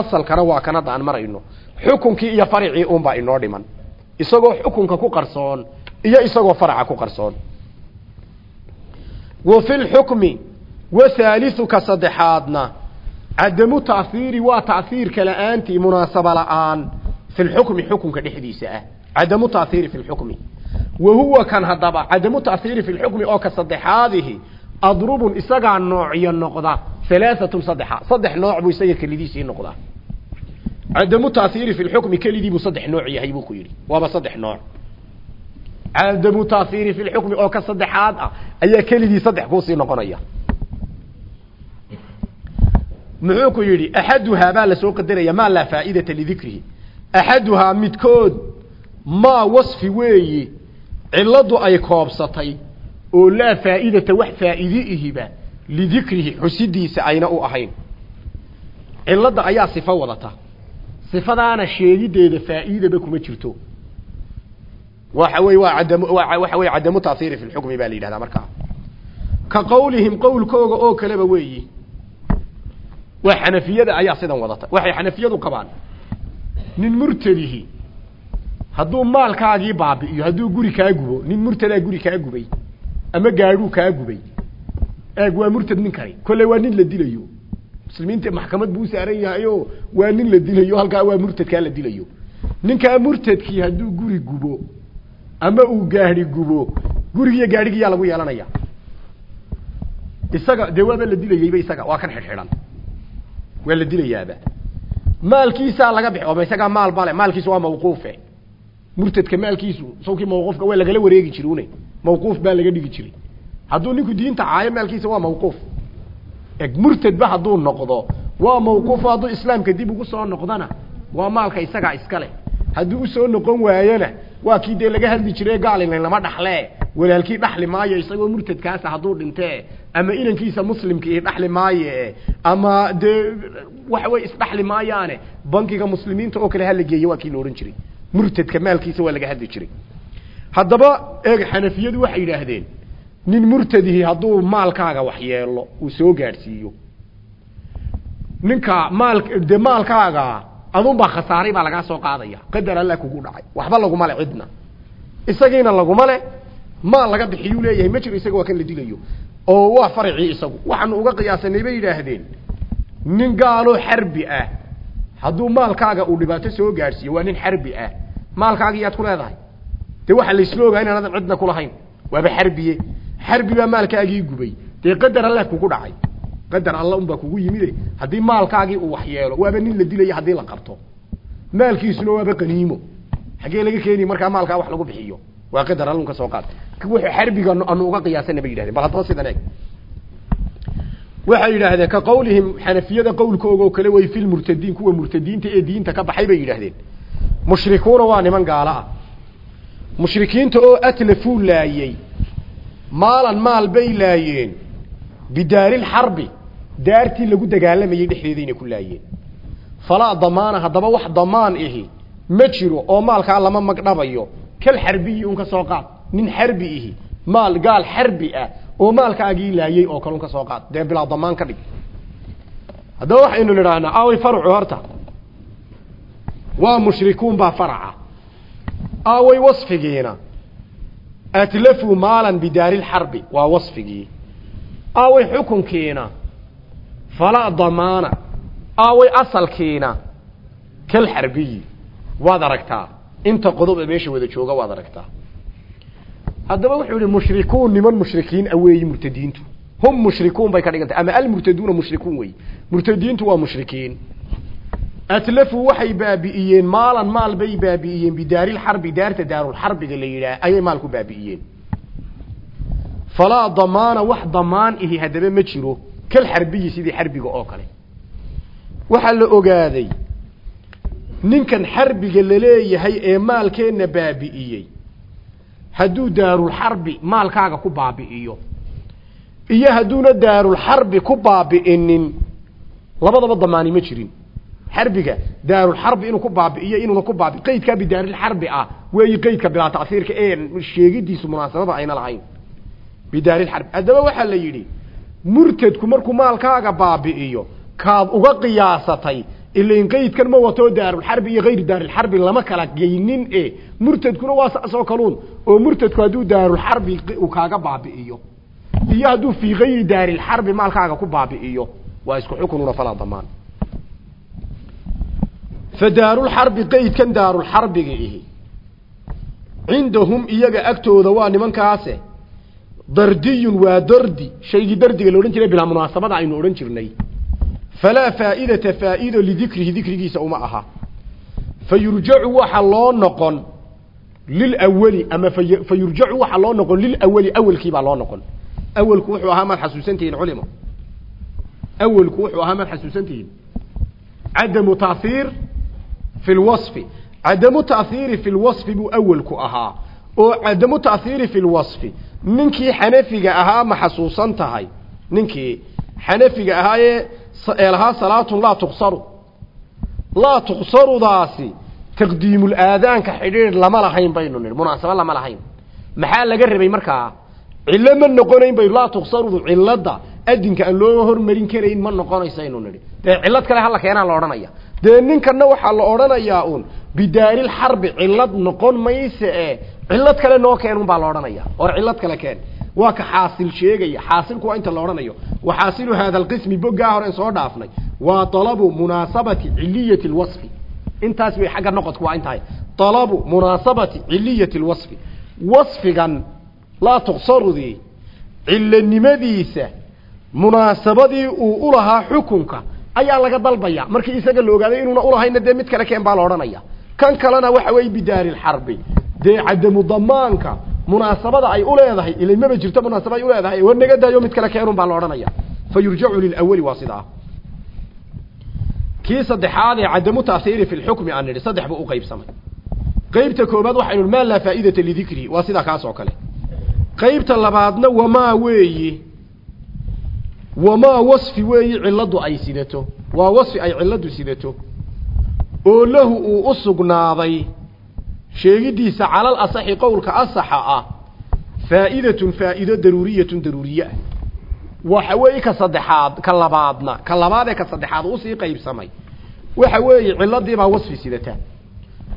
asalkana waa kanada aan marayno. Xukunkii iyo faricii unbaa inoo dhiman. Isagoo xukunka ku qarsoon iyo isagoo faraca ku qarsoon. Wa fi lxukmi wa haaliuka saddexaadna. Cadamu ta'hiiri waa ta'hiirka la'aantii munaasaba la'aan fi lxukmi xukunka dhexdiisa ah. Cadamu ta'hiiri fi lxukmi wa huwa kan haddaba cadamu ta'hiiri fi lxukmi oo ka saddexaadihi adrubun isagaa noocyo noqda saddex nooc buu isaga kelidiisii noqdaa cadamu ta'hiiri fi lxukmi kelidii buu saddex nooc yahay buu ku yidhi waaba saddex nooc cadamu ta'hiiri fi lxukmi oo ka saddexaad ah ayaa kelidii saddex kuusii noqonaya muxuu ku yidhi axaduhaa baa la soo qadaraya maa laa faa'idata lidikrihi axaduhaa midkood maa wasfi weeyi cilladdu ay koobsatay oo laa faa'idata wax faa'iide lidikrihi xusidiisa ayna u ahayn. Cilladda ayaa sifo wadata. Sifadaana sheegideeda faa'iidaba kuma jirto. Waxa wey waa cadam waxa wey cadamu ta'hiiri fi lxukmi baa la yidhahdaa markaa ka qowlihim qowlkooga oo kaleba weeyi. Waa xanafiyada ayaa sidan wadata. Waxay xanafiyadu qabaan. Nin murtadihi hadduu maalkaagii baabi'iyo hadduu guri kaa gubo nin murtadaa guri kaa gubay ama gaadhuu kaa gubay eeg waa murtad ninkani kolle waa nin la dilayo. Muslimiinta maxkamad buu saaran yahayo waa nin la dilayo halkaa waa murtadkaa la dilayo. Ninkaa murtadkii hadduu guri gubo ama uu gaadhi gubo gurigiiyo gaadhigiyaa lagu yeelanaya. Isaga dee waaba la dilayeyba isaga waa kan xidhxidhan. Waa la dilayaaba. Maalkiisaa laga bixi oba isagaa maal bale maalkiisu waa mawquufe. Murtadka maalkiisu sawkii mawquufka waa lagala wareegi jirune mawquuf baa laga dhigi jiray hadduu ninku diinta caayo maalkiisa waa mawquuf. Eg murtadba hadduu noqdo. Waa mawquuf hadduu islaamka dib ugu soo noqdana waa maalka isagaa iskale hadduu u soo noqon waayona waa kii dee laga hadli jire gaalina lama dhaxle. Walaalkii dhaxli maayo isagoo murtadkaasa hadduu dhintee ama inankiisa muslimkii dhaxli maaye ama dee waxa wey isdhaxli maayaane bankiga muslimiinta oo kale hala geeyo waa kii la odhan jiray. Murtadka maalkiisa waa laga hadli jiray. Haddaba eeg xanafiyadu waxay yidhaahdeen nin murtadihi hadduu maalkaaga waxyeelo uu soo gaadhsiiyo. Ninka maal dee maalkaaga adunbaa khasaaray baa lagaa soo qaadaya. Qadar alla kugu dhacay. Waxba laguma le cidna. Isagiina laguma le maal laga bixiyuu leeyahay. Ma jiro isaga waa kan la dilayo. Oo waa faracii isagu. Waxaanu uga qiyaasanay bay yidhaahdeen. Nin gaaloo xarbi ah. Hadduu maalkaaga uu dhibaato soo gaadhsiiyo waa nin xarbi ah. Maalkaagi yaad ku leedahay. Dee waxaa laysla ogaa inaanadan cidna kulahayn waaba xarbiye xarbi baa maalkaagii gubay. Dee qadar alla kugu dhacay. Qadar alla unbaa kugu yimide haddii maalkaagii uu waxyeelo waaba nin la dilayo haddii la qabto maalkiisuna waaba qaniimo. Xaggee laga keeni markaa maalkaa wax lagu bixiyo. Waa qadar allun ka soo qaad. Wuxuu xarbiga anu uga qiyaasana bay yidhahdeen. Bal haddaba sidan eeg. Waxay yidhaahdeen ka qawlihim xanafiyada qowlkooga oo kale way fil murtadiin kuwa murtadiinta ee diinta ka baxay bay yidhaahdeen. Mushrikuuna waa niman gaalo ah. Mushrikiinta oo atlafuu laayey maalan maal bay laayeen. Bidaaril-xarbi daartii lagu dagaalamayey dhexdeedayna ku laayeen. Falaa damaana haddaba wax damaan ihi ma jiro oo maalkaa lama magdhabayo. Kal xarbiyi un ka soo qaad nin xarbi ihi maal gaal xarbi ah oo maalkaagii laayey oo kalun ka soo qaad. Dee bilaa damaan ka dhig. Haddaba waxaynu nidhaahnaa aaway faracu horta. Waa mushrikuun baa faraca. Aaway wasfigiina atlafuu maalan bidaaril-xarbi waa wasfigii aaway xukunkiina falaa damaana aaway asalkiina kal waad aragtaa inta qodob ee meesha wada jooga waad aragtaa haddaba wuxuu yihi mushrikuun niman mushrikiin a weeyi murtadiintu hum mushrikuun bay ka dhigantay ama almurtaduuna mushrikuun wey murtadiintu waa mushrikiin atlafuu waxay baabi'iyeen maalan maal bay baabi'iyeen bidaarilxarbi daarta daarulxarbiga la yidhaah ayay maal ku baabi'iyeen falaa damaana wax damaan ihi haddaba ma jiro kal xarbiyi sidii xarbiga oo kale. Waxaa la ogaaday ninkan xarbiga la leeyahay ee maalkeenna baabi'iyey hadduu daarulxarbi maalkaaga ku baabi'iyo iyo hadduuna daarulxarbi ku baabi'inin labadaba damaani ma jirin xarbiga daarulxarbi inuu ku baabi'iyo inuuna ku baabi qaydkaa bidaarilxarbi ah weeyi qaydka bilaa tasiirka ee sheegidiisu munaasabada ayna lahayn. Bidaarilxarbi haddaba waxaa la yidhi murtadku markuu maalkaaga baabi'iyo kaad uga qiyaasatay ilain qaydkan ma wato daarulxarbi iyo hayr daarilxarbi lama kala geynin e murtadkuna waa saasoo kaluun oo murtadku hadduu daarulxarbi kaaga baabi'iyo iyo hadduu fii hayri daarilxarbi maalkaaga ku baabi'iyo waa isku xukununa falaa damaan fa daarulxarbi qaydkan daarulxarbiga ihi. Cindahum iyaga agtooda waa nimankaase. Dardiyun waa dardi. Shaygii dardiga la odhan jiray bilaa munaasabada aynu odhan jirnay. Falaa faa'idata faa'ido lidikrihi dikrigiisa uma aha. Fa yurjacu waxa loo noqon lilawali ama fa yurjacu waxa loo noqon lilawali awelkiibaa loo noqon. Awelku wuxuu ahaa maad xasuusantihiin culimo awelku wuxuu ahaa maad tahiiri fi lwasfi buu awelku ahaa oo cadamu tahiiri fi lwasfi ninkii xanafiga ahaa ma xasuusan tahay ninkii xanafiga ahaayee ee lahaa salaatun laa tuqsaru laa tuqsarudaasi taqdiimul aadaanka xidhiidh lama lahayn baynu nidhi munaasabo lama lahayn maxaa laga rabay markaa cillo ma noqonayn bay laa tuqsarudu cilladda adinka aan loo hormarin karayn ma noqonaysaynu nidhi dee cillad kale hala keenaa la odhanaya dee ninkanna waxaa la odhanayaa uun bidaaril xarbi cillad noqon mayse ee cillad kale noo keen un baa la odhanaya or cillad kale keen. Waa ka xaasil sheegaya xaasilku waa inta la odhanayo. Waxaasilu hada alqismi boggaa hore soo dhaafnay. Waa talabu munaasabati ciliyati lwasfi intaas bay xagga noqodku waa intahay. Talabu munaasabati ciliyati lwasfi wasfigan laa tuqsarudii cilanimadiisa munaasabadii uu ulahaa xukunka ayaa laga dalbaya. Markii isaga la ogaaday inuuna ulahayna dee mid kale keen baa la odhanaya. Kan kalena waxa weeye bidaariilxarbi dee cadamu damaanka munaasabada ay uleedahay ila maba jirto munaasaba ay uleedahay war naga daayo mid kale keenun baa la odhanaya. Fa yurjacu lilawali waa sidaa kii saddexaad ee cadamu taasiiri fi lxukmi aan nidhi saddex buu uqaybsamay qaybta koobaad waxaynu maa laa faa'idata lidikrihi waa sidaa kaas oo kale. Qaybta labaadna wamaa weeyi wamaa wasfi weeyi cilladdu ay sidato waa wasfi ay cilladdu sidato oo lahu uu u sugnaaday sheegidiisa calal asaxi qowlka asaxa ah faa'idatun faa'ido daruuriyatun daruuriye ah waxa weeye ka saddexaad ka labaadna ka labaad ee ka saddexaad u sii qaybsamay waxa weeye ciladiibaa wasfi sidata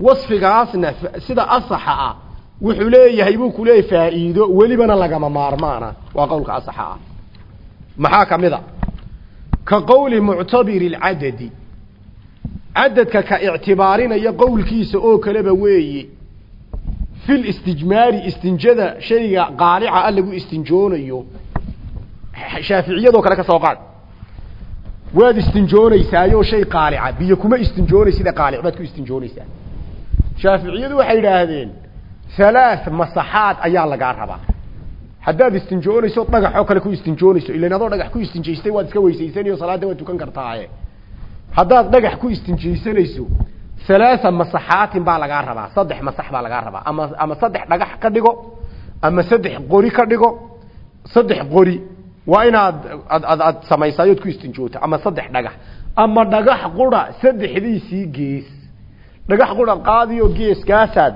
wasfigaasna sida asaxa ah wuxuu leeyahay buu ku leeyahay faa'iido welibana lagama maarmaana waa qowlka asaxa ah maxaa ka mid a ka qowli muctabiri lcadadi cadadka ka ictibaarinaya qowlkiisa oo kaleba weeye. Fil istijmaari istinjada shayga qaalica a lagu istinjoonayo. Shaaficiyadoo kale ka soo qaad. Waad istinjoonaysaayo shay qaalica. Biyo kuma istinjoonaysida qaalic baad ku istinjoonaysaa shaaficiyadu waxay yidhaahdeen halaath masaxaad ayaa lagaa rabaa haddaad istinjoonayso dhagaxoo kale ku istinjoonayso ilan adoo dhagax ku istinjaystay waad iska weysaysanayo salaada waad tukan kartaaye. Haddaad dhagax ku istinjaysanayso halaatha masaxaatin baa lagaa rabaa saddex masax baa lagaa rabaa. Ama ama saddex dhagax ka dhigo ama saddex qori ka dhigo saddex qori. Waa inaad ad ad samaysayood ku istinjoota ama saddex dhagax. Ama dhagax qura saddexdiisii gees. Dhagax qura qaadiyo geeskaasaad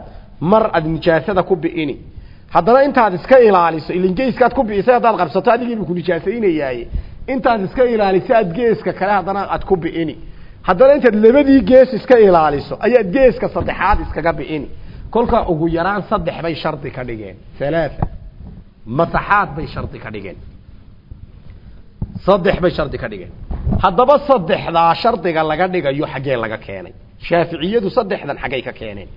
mar ad nijaasada ku bi'ini haddana intaad iska ilaaliso ilin geeskaad ku bi'isay haddaad qabsato adigiibu ku nijaasaynayaaye intaad iska ilaaliso aad geeska kale haddana aad ku bi'ini haddana intaad labadii gees iska ilaaliso ayaad geeska saddexaad iskaga bi'ini kolka ugu yaraan saddex bay shardi ka dhigeen. Halaatha masaxaad bay shardi ka dhigeen. Saddex bay shardi ka dhigeen. Haddaba saddexdaa shardiga laga dhigayo xaggee laga keenay. Shaaficiyadu saddexdan xaggay ka keeneen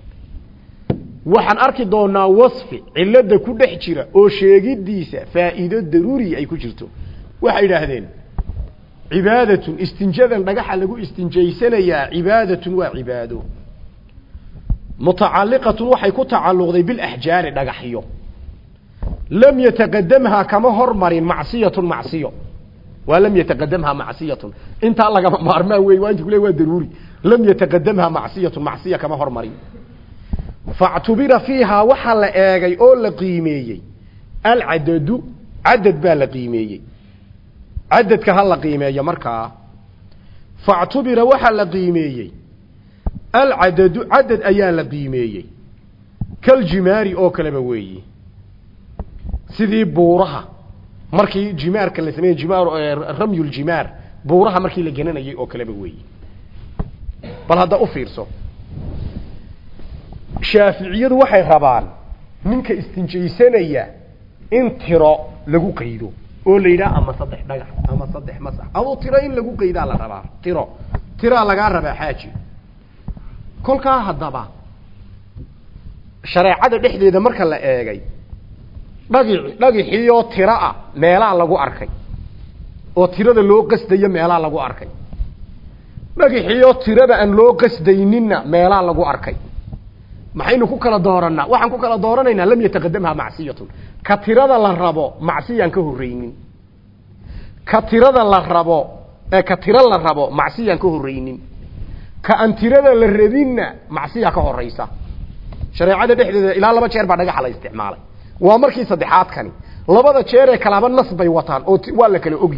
waxaan arki doonaa wasfi cilada ku dhex jira oo sheegidiisa faa'iido daruuriya ay ku jirto. Waxay yidhaahdeen cibaadatun istinjadan dhagaxa lagu istinjaysanayaa cibaadatun waa cibaado. Mutacalliqatun waxay ku tacalluqday bilaxjaari dhagaxyo. Lam yataqadamhaa kama hormarin macsiyatun macsiyo. Waa lam yataqadamhaa macsiyatun intaa lagama maarmaa wey waa inta kule waa daruuri. Lam yataqadamhaa macsiyatun macsiya kama hormarin factubira fiihaa waxaa la eegay oo la qiimeeyey. Alcadadu cadad baa la qiimeeyey. Cadadka ha la qiimeeyo markaa factubira waxaa la qiimeeyey. Alcadadu cadad ayaa la qiimeeyey. Kaljimaari oo kaleba weeyi. Sidii buuraha. Markii jimaarka la sameeyey jimaar ramyuljimaar buuraha markii la genanayay oo kaleba weeyi. Bal hadda u fiirso shaaficiyadu waxay rabaan ninka istinjaysanaya in tiro lagu qaydo oo la yidhaha ama saddex dhagax ama saddex masax aduu tiro in lagu qaydaa la rabaa tiro. Tiraa lagaa rabaa xaaji. Kolkaa haddaba shareecada dhexdeeda marka la eegay dhagi dhagixiyoo tiro ah meelaa lagu arkay. Oo tirada loo qasdayo meelaa lagu arkay. Dhagixiyoo tirada aan loo qasdayninna meelaa lagu arkay maxaynu ku kala dooranaa waxaan ku kala dooranaynaa lam yataqadamha macsiyatun. Ka tirada la rabo macsiyaan ka horreynin ka tirada la rabo ee ka tiro la rabo macsiyaan ka horreynin ka aan tirada la rabinna macsiya ka horeysa shareecada dhexdeeda ilaa laba jeer baa dhagaxa la isticmaalay. Waa markii saddexaad kani labada jeer ee kalaaba nas bay wataan oo waa la kala og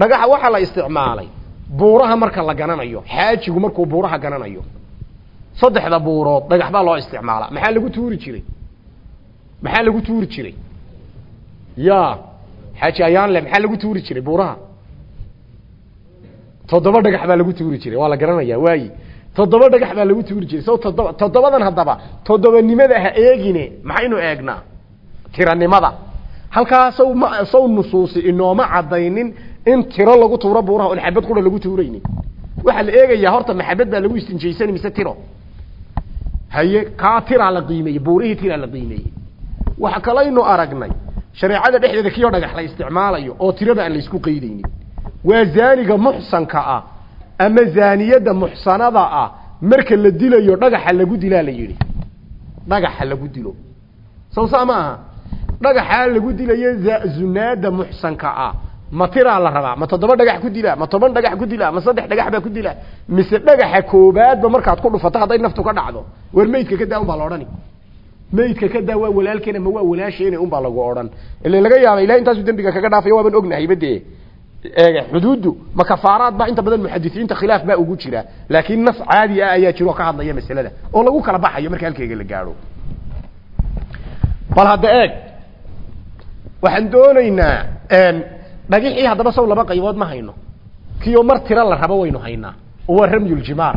dhagaxa waxaa la isticmaalay. Buuraha marka la gananayo xaajigu markuu buuraha gananayo saddexda buurood dhagax baa loo isticmaalaa. Maxaa lagu tuuri jiray? Maxaa lagu tuuri jiray? Ya xaaji ayaanle maxaa lagu tuuri jiray buuraha? Toddoba dhagax baa lagu tuuri jiray waa la garanaya waayi. Toddoba dhagax baa lagu tuuri jiray. So toddoba toddobadan haddaba toddobanimada ha eegine maxaynu eegnaa? Tiranimada halkaa saw ma saw nusuusi inooma cadaynin in tiro lagu tuuro buuraha oon xabad qura lagu tuuraynin. Waxaa la eegayaa horta maxabad baa lagu istinjaysani mise tiro haye kaa tiraa la qiimeeyey buurihii tiraa la qiimeeyey waxa kalaynu aragnay shareecada dhexdeeda kiyoo dhagax la isticmaalayo oo tiraba aan laysku qaydaynin waa zaaniga muxsanka ah ama zaaniyadda muxsanada ah marka la dilayo dhagaxa lagu dilaa la yidhi. Dhagaxa lagu dilo. Sow saa ma aha dhagaxaa lagu dilayo zunaada muxsanka ah ma tiraa la rabaa ma toddoba dhagax ku dilaa ma toban dhagax ku dilaa ma saddex dhagax baa ku dilaa mise dhagaxa koobaadba markaad ku dhufato hadday naftu ka dhacdo war meydka ka daa un baa la odhani. Meydka ka daa walaalkeena ma waa walaasheena un baa lagu odhan. Ila laga yaaba ilahay intaasu dembiga kaga dhaafaya waaban ognahayba dee? Eege xuduuddu ma kafaaraad baa inta badan muxadisiinta khilaaf baa ugu jira laakiin nas caadi ah ayaa jiro ka hadlaya masalada oo lagu kala baxayo marka halkeega la gaadho. Bal hadda eeg waxaan doonaynaa dhagixii haddaba sow laba qaybood ma hayno. Kiyo mar tiro la rabo waynu haynaa. Oo waa ramyuljimaar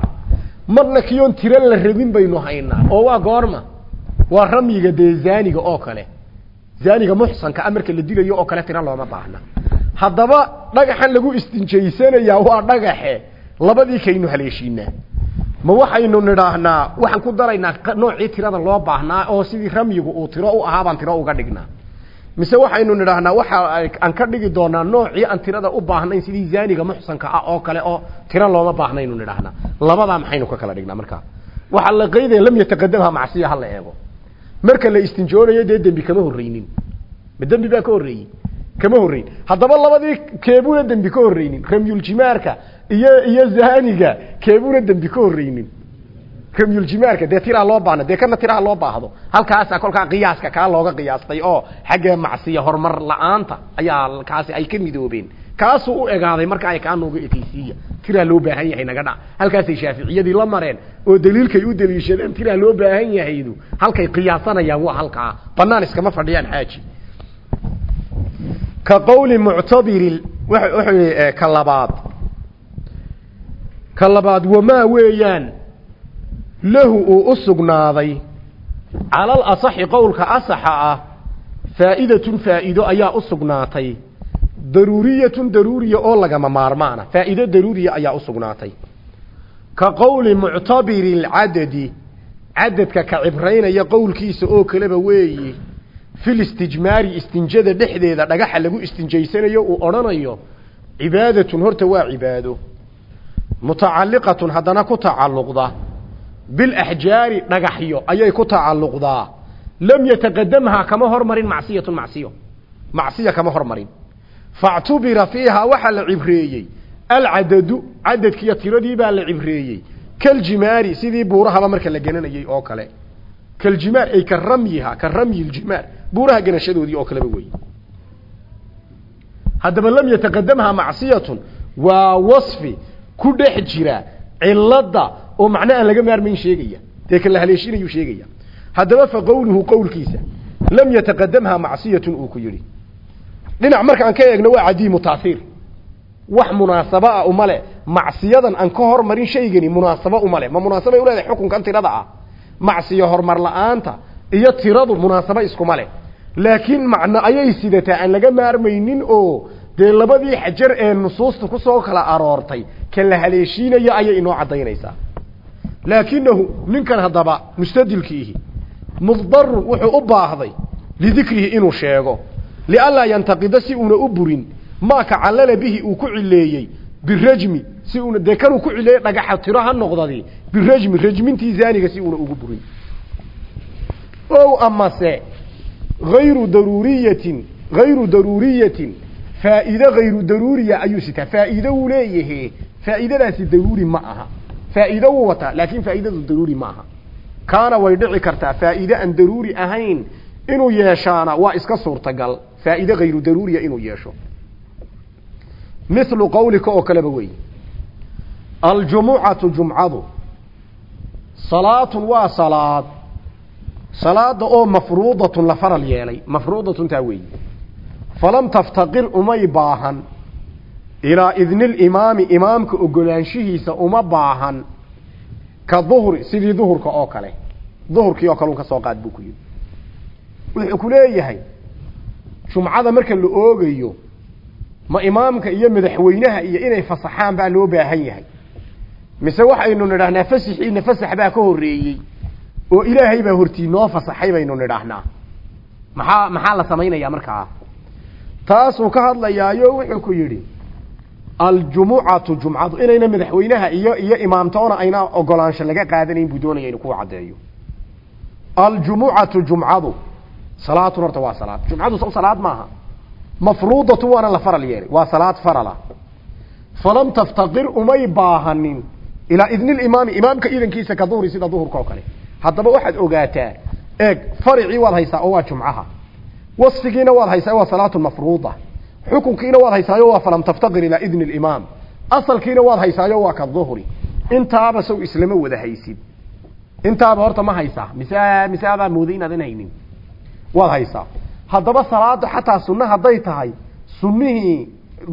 marna kiyoon tiro la rabin baynu haynaa. Oo waa goorma. Waa ramyiga dee zaaniga oo kale. Zaaniga muxsanka a marka la dilayo oo kale tiro looma baahna. Haddaba dhagaxan lagu istinjaysanayaa waa dhagaxe. Labadii kaynu haleeshiinaa ma waxaynu nidhaahnaa waxaan ku daraynaa noocii tirada loo baahnaa oo sidii ramyigu uu tiro u ahaa baan tiro uga dhignaa mise waxaynu nidhaahnaa waxa aan ka dhigi doonaa noocii aan tirada u baahnayn sidii zaaniga muxsanka ah oo kale oo tiro looma baahnaynu nidhaahnaa labadaa maxaynu ka kala dhignaa markaa waxaa la qaydaya lam yataqadamha macsiya hala eego. Marka la istinjoonayo dee dembi kama horreynin. Ma dembi baa ka horreeyey? Kama horreyn. Haddaba labadii keebuna dembi ka horreynin. Ramyuljimaarka iyo iyo zaaniga keebuna dembi ka horreynin ramyuljimaarka dee tiraa loo baahna dee kana tiraha loo baahdo. Halkaasa kolkaa qiyaaska kaa looga qiyaastay oo xagga macsiya horumar la'aanta ayaa kaasi ay ka midoobeen. Kaasuu u egaaday marka ay kaa nooga ekeysiiya tiraa loo baahan yahay naga dhac. Halkaasay shaaficiyadii la mareen oo daliilkay u daliishadeen tiraa loo baahan yahaydu halkay qiyaasanayaan waa halkaa. Banaan iskama fadhiyaan xaaji. Ka qawli muctabiri wuxuu yihi ka labaad. Ka labaad wamaa weeyaan lahu uu u sugnaaday. Calal asaxi qowlka asaxa ah faa'idatun faa'iido ayaa u sugnaatay. Daruuriyatun daruuriya oo lagama maarmaana faa'iido daruuriya ayaa u sugnaatay. Ka qowli muctabiri lcadadi cadadka ka cibraynaya qowlkiisa oo kaleba weeyi fil istijmaari istinjada dhexdeeda dhagaxa lagu istinjaysanayo uu odhanayo cibaadatun horta waa cibaado. Mutacalliqatun haddana ku tacalluqda bilaxjaari dhagaxyo ayay ku tacalluqdaa. Lam yataqadamhaa kama hormarin macsiyatun macsiyo. Macsiya kama hormarin. Factubira fiihaa waxaa la cibreeyey. Alcadadu cadadkiiyo tiradii baa la cibreeyey. Kaljimaari sidii buurahaba marka la genanayey oo kale. Kaljimaar ay ka ramyiha ka ramyi ljimaar buuraha ganashadoodii oo kaleba wey haddaba lam yataqadamhaa macsiyatun waa wasfi ku oo macno aan laga maarmayn sheegaya. Dee ka la haleeshinayuu sheegaya. Haddaba fa qowluhu qowlkiisa lam yataqadamhaa macsiyatun uu ku yidhi. Dhinac markaan ka eegno waa cadiimu taasiir wax munaasaba ah uma le macsiyadan aan ka hormarin shaygani munaasabo uma le ma munaasabay uleedahay xukunkan tirada ah. Macsiyo horumar la'aanta iyo tiradu munaasabo iskuma leh. Laakiin macno ayay sidataa aan laga maarmaynin oo dee labadii xajar ee nusuusta ku soo kala aroortay ka la haleeshiinayo ayay inoo caddaynaysaa laakinahu ninkan haddaba mustadilkiihi muddarun wuxuu u baahday lidikrihi inuu sheego lianlaa yantaqida si uuna u burin maa ka callala bihi uu ku cileeyey birajmi si uuna dee kanuu ku cileeyey dhagaxa tiro ha noqdadi birajmi rajmintii zaaniga si uuna ugu burin. O amase hayru daruuriyatin hayru daruuriyatin faa'iide hayru daruuriya ayuu sitaa faa'iide wuu leeyahe faa'iidadaasi daruuri ma aha faa'iide wuu wataa laakiin faa'iidadu daruuri ma aha kaana way dhici kartaa faa'iide aan daruuri ahayn inuu yeeshaana waa iska suurtagal. Faa'iide hayru daruuriya inuu yeesho. Mithlu qawlika oo kaleba wey aljumucatu jumcadu. Salaatun waa salaad. Salaada oo mafruudatun la faral yeelay. Mafruudatun taa weeyi. Falam taftaqir umay baahan ilaa idni limaami imaamka ogolaanshihiisa uma baahan ka duhri sidii duhurka oo kale. Duhurkii oo kale un ka soo qaad buu ku yidhi. Wuxuu ku leeyahay jumcada marka la oogayo ma imaamka iyo madaxweynaha iyo inay fasaxaan baa loo baahan yahay. Mise waxaynu nidhahnaa fasaxiina fasax baa ka horreeyey oo ilaahay baa hortii noo fasaxay baynu nidhaahnaa maxaa maxaa la samaynayaa markaa? Taasuu ka hadlayaayo wuxuu ku yidhi aljumucatu jumcadu inayna madaxweynaha iyo iyo imaamtoona ayna ogolaansho laga qaadanayn buu doonaya inu ku caddeeyo. Aljumucatu jumcadu salaatun horta waa salaad. Jumcadu saw salaad maaha. Mafruudatu waana la faral yeelay. Waa salaad farala. Falam taftaqir umay baahanin. Ilaa idni limaami imaamka idankiisa ka duhri sida duhurka oo kale. Haddaba waxaad ogaataa eeg faricii waad haysaa oo waa jumcaha. Wasfigiina waad haysaa waa salaatu mafruuda xukunkiina waad haysaayo waa falam taftaqir ilaa idni limaam asalkiina waad haysaayo waa ka duhri intaaba sow islama wada haysid. Intaaba horta ma haysaa. Mise mise adaa mooday inaadan haynin waad haysaa. Haddaba salaada xataa sunno hadday tahay sunnihii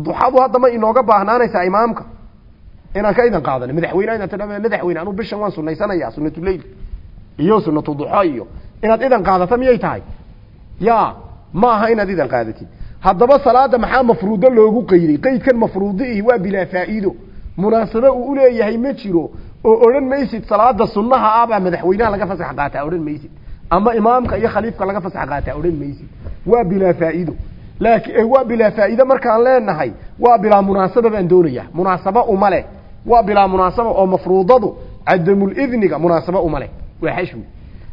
duxadu haddama inooga baahnaanaysaa imaamka? Inaan ka idan qaadano madaxweyne inaad tidha madaxweyne anu bishan waan sunaysanaya sunatuleyl iyo sunatu duxo iyo. Inaad idan qaadato miyay tahay? Ya ma aha inaad idan qaadatid haddaba salaada maxaa mafruudo loogu qeyday qeydkan mafruudiihi waa bilaa faa'iido. Munaasabo uu uleeyahay ma jiro oo odhan maysid salaada sunnaha ah baa madaxweynaha laga fasax qaataa odhan maysid. Ama imaamka iyo khaliifka laga fasax qaataa odhan maysid. Waa bilaa faa'iido. Laakiin waa bilaa faa'iido markaan leenahay waa bilaa munaasaba baan doonaya munaasabo uma leh. Waa bilaa munaasaba oo mafruudadu cadamulidniga munaasabo uma leh. Waa xashwi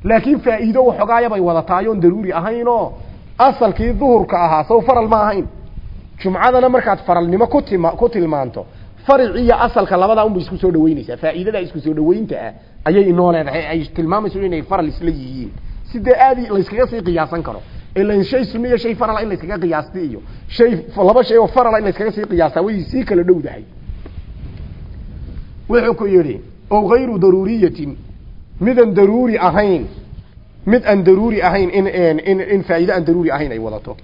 laakiin faa'iido waxoogaaya bay daruuri ahaynoo asalkii duhurka ahaa saw faral ma ahayn. Jumcadana markaad faralnimo ku tima ku tilmaanto faric iyo asalka labadaa unbay isku soo dhaweynaysaa. Faa'iidada isku soo dhaweynta ah ayay inoo leedahay ay tilmaamayso inay faral isla yihiin. Sidee aadi layskaga sii qiyaasan karo? Ilan shay sunna iyo shay farala in layskaga qiyaasta iyo shay laba shay oo farala in layskaga sii qiyaastaa way sii kala dhowdahay. Wuxuu ku yidhi ow hayru daruuriyatin midan daruuri ahayn mid aan daruuri ahayn in in in faa'iide aan daruuri ahayn ay wadato.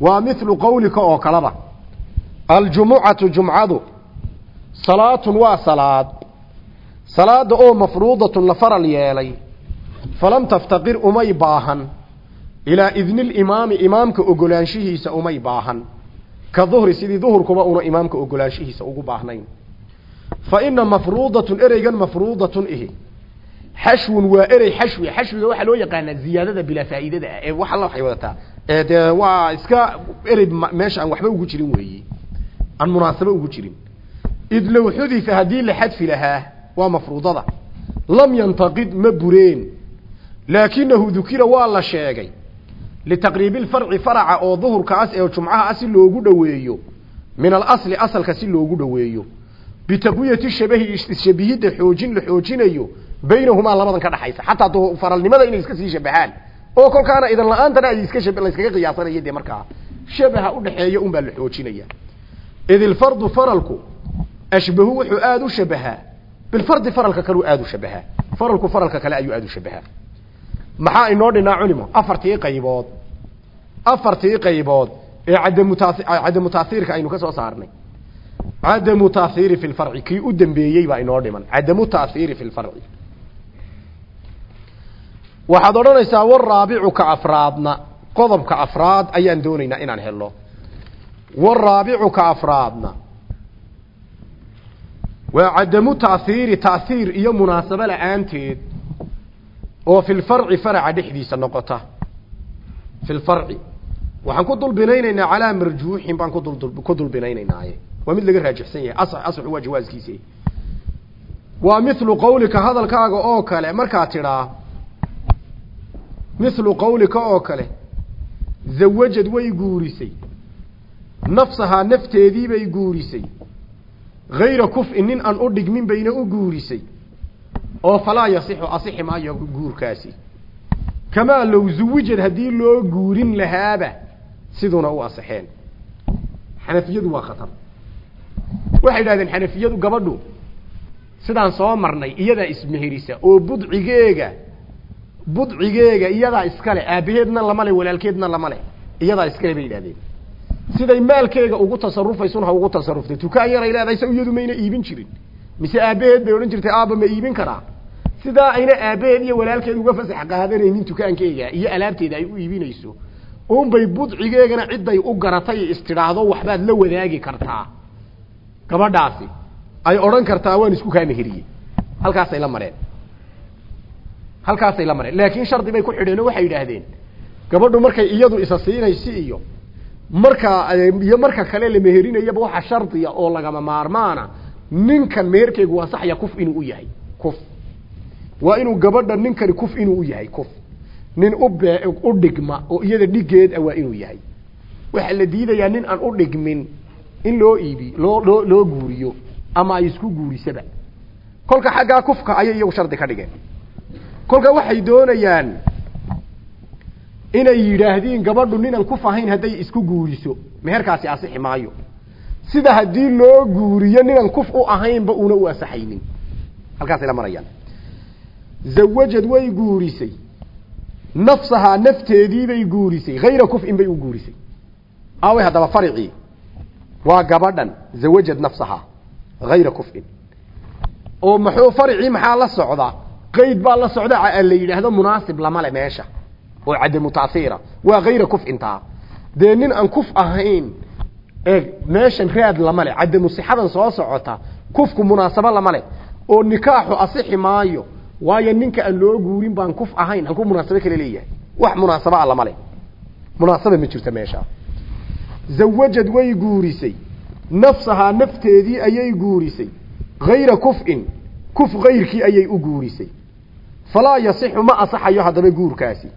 Waa mithlu qawlika oo kaleba aljumucatu jumcadu. Salaatun waa salaad. Salaada oo mafruudatun la faral yeelay. Falam taftaqir umay baahan. Ilaa idni limaami imaamka ogolaanshihiisa umay baahan. Ka duhri sidii duhurkuba una imaamka ogolaanshihiisa ugu baahnayn. Fa ina mafruudatun ereygan mafruudatun ihi xashwun waa erey xashwi xashwiga waxaa loo yaqaanaa ziyaadada bilaa faa'iidada ah ee wax alla waxay wadataa. Dee waa iska erey meesha aan waxba ugu jirin weeyi. Aan munaasabo ugu jirin. Id low xudifa haddii la xadfi lahaa waa mafruudada. Lam yantaqid ma bureen. Laakinahu dukira waa la sheegay. Litaqriibi lfarci faraca oo duhurkaas ee jumcaha si loogu dhoweeyo. Min alasli asalka si loogu dhoweeyo. Bitaqwiyati shabahi isshabihidda xoojin la xoojinayo baynahumaa labadan ka dhaxaysa. Xataa faralnimada inay iska sii shabahaan oo kolkaana idan la'aantana ay iska layskaga qiyaasanaya dee markaa shabaha udhaxeeya unbaa la xoojinaya. Id ilfardu faralku ashbahu wuxuu aada u shabahaa. Bilfardi faralka kaleu aada u shabahaa. Faralku faralka kale ayuu aada u shabahaa. Maxaa inoo dhinaa culimo afartii qaybood. Afartii qaybood. Ee cadamu taa cadamu taasiirka aynu ka soo saarnay. Cadamu taasiiri fi lfarci kii u dambeeyey baa inoo dhiman. Cadamu taasiiri fi lfarci waxaad odhanaysaa waraabicu ka afraadna. Qodobka afraad ayaan doonaynaa inaan helo waraabicu ka afraadna. Waa cadamu taasiiri taasiir iyo munaasabo la'aanteed oo fi lfarci faraca dhexdiisa noqota. Fi waxaan ku dulbinaynaynaa calaa marjuuxin baan ku dulbinaynaynaaye. Waa mid laga raajixsan yahay as asaxu waa jawaaskiisa waa mithlu qawlika hadalkaaga oo kale markaad tidhaa mithlu qawlika oo kale zawajad way guurisay. Nafsahaa nafteediibay guurisay. Hayra kuf-in nin aan u dhigmin bayna u guurisay. Oo falaa yasixu asixi maayo guurkaasi. Kamaa low zuwijad haddii loo guurin lahaaba siduna u asixeen. Xanafiyadu waa khatar. Waxay idhahdeen xanafiyadu gabadhu sidaan soo marnay iyadaa ismeherisa oo budcigeega budcigeega iyadaa iskale aabaheedna lama le walaalkeedna lama le iyadaa iskale bay yidhahdeen siday maalkeega ugu tasarufaysun ha ugu tasarufta tukaan yaray leedahay sa iyadu mayna iibin jirin. Mise aabaheed bay odhan jirtay aabba ma iibin karaa. Sidaa ayna aabaheed iyo walaalkeed uga fasax qaadanaynin dukaankeega iyo alaabteeda ay u iibinayso. Unbay budcigeegana ciday u garatay istidhaahdo waxbaad la wadaagi kartaa. Gabadhaasi ay odhan kartaa waan isku kaameheriye halkaasay la mareen halkaasay la mareen laakiin shardi bay ku xidheen oo waxay yidhaahdeen gabadhu markay iyadu isa siinaysi iyo marka iyo marka kale la meherinayaba waxa shardiya oo lagama maarmaana ninkan meherkeygu waa saxya kuf inuu u yahay kuf. Waa inuu gabadha ninkani kuf inuu u yahay kuf. Nin ube u dhigma oo iyada dhigeed ah waa inuu yahay. Waxaa la diidayaa nin aan u dhigmin in loo iibi loo loo loo guuriyo ama ay isku guurisaba. Kolka xaggaa kufka ayay iyagu shardi ka dhigeen kolka waxay doonayaan inay yidhaahdiin gabadhu ninaan kuf ahayn hadday isku guuriso. Meherkaasi asixi maayo. Sida haddii loo guuriyo ninaan kuf u ahaynba una u asaxaynin. Halkaasay la marayaan. Zawajad way guurisay. Nafsahaa nafteediibay guurisay. Hayra kuf-in bay u guurisay. Aaway haddaba faricii waa gabadhan zawajad nafsaha. Hayra kuf'in oo muxuu farcii maxaa la socda qayd baa la socda la yidhaahdo munaasib lama le meesha. Oo cadamu taasiira waa hayra kuf'intaa dee nin aan kuf ahayn eeg meeshan raad lama le cadamu sixadan soo socota kufku munaasabo lama le oo nikaaxu asixi maayo waayo ninka aan loo guurin baan kuf ahayn halkuu munaasabo kale leeyahay. Wax munaasaba lama le munaasaba ma jirta meesha. Zawajad way guurisay. Nafsahaa nafteedii ayay guurisay. Hayra kuf'in kuf hayrkii ayay u guurisay falaa yasixu ma asaxayo haddaba guurkaasi.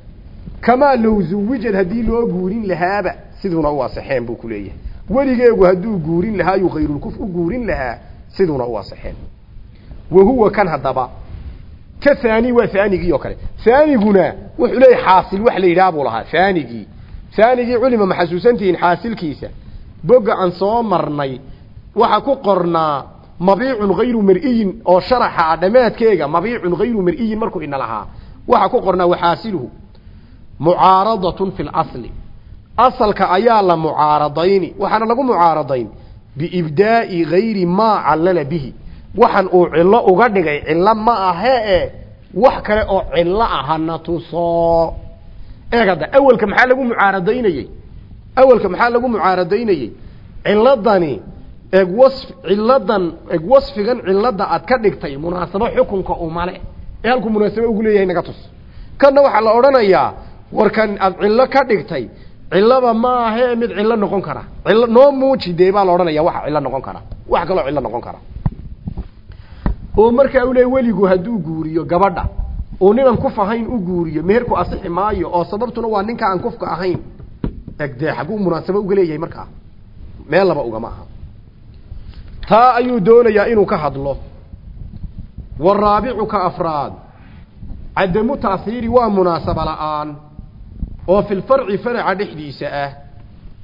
Kamaa low zuwijad haddii loo guurin lahaaba siduuna u asaxeen buu ku leeyahay. Weligeegu hadduu guurin lahaa yuu hayrulkuf u guurin lahaa siduuna u asaxeen. Wa huwa kan haddaba ka haani waa haanigii oo kale. Haaniguna wuxuu leeyahay xaasil wax la yidhaha buu lahaa haanigii haanigii culima ma xasuusantihiin xaasilkiisa. Boga aan soo marnay waxa ku qornaa mabiicun hayru mar'iyin oo sharaxa dhammaadkeega mabiicun hayru mar'iyin markuu ina lahaa waxa ku qornaa waxaasiluhu mucaaradatun fi lasli asalka ayaa la mucaaradayni waxaana lagu mucaaradayn biibdaa'i hayri maa callala bihi. Waxaan uu cillo uga dhigay cillo ma ahe e wax kale oo cillo ah hana tuso. Eeg hadda awelka maxaa lagu mucaaradaynayey? Awelka maxaa lagu mucaaradaynayey? Ciladani eeg wasf ciladan eeg wasfigan cilada aad ka dhigtay munaasabo xukunka umale ee halkuu munaasabo ugu leeyahay naga tus. Kanna waxaa la odhanayaa warkan aad cillo ka dhigtay cillaba maahee mid cillo noqon kara. Cillo noo muuji dee baa la odhanaya waxa cillo noqon kara. Wax kaloo cillo noqon kara. Oo markaa u leey weligu hadduu guuriyo gabadha oo ninaan kuf ahayn u guuriyo meherku asixi maayo oo sababtuna waa ninka aan kufka ahayn. Eg dee xaguu munaasabo uga leeyahay markaa? Meel laba ugama aha taa ayuu doonayaa inuu ka hadlo. Waraabicu ka afraad. Cadamu taahiiri waa munaasabo la'aan oo fi lfarci faraca dhexdiisa ah.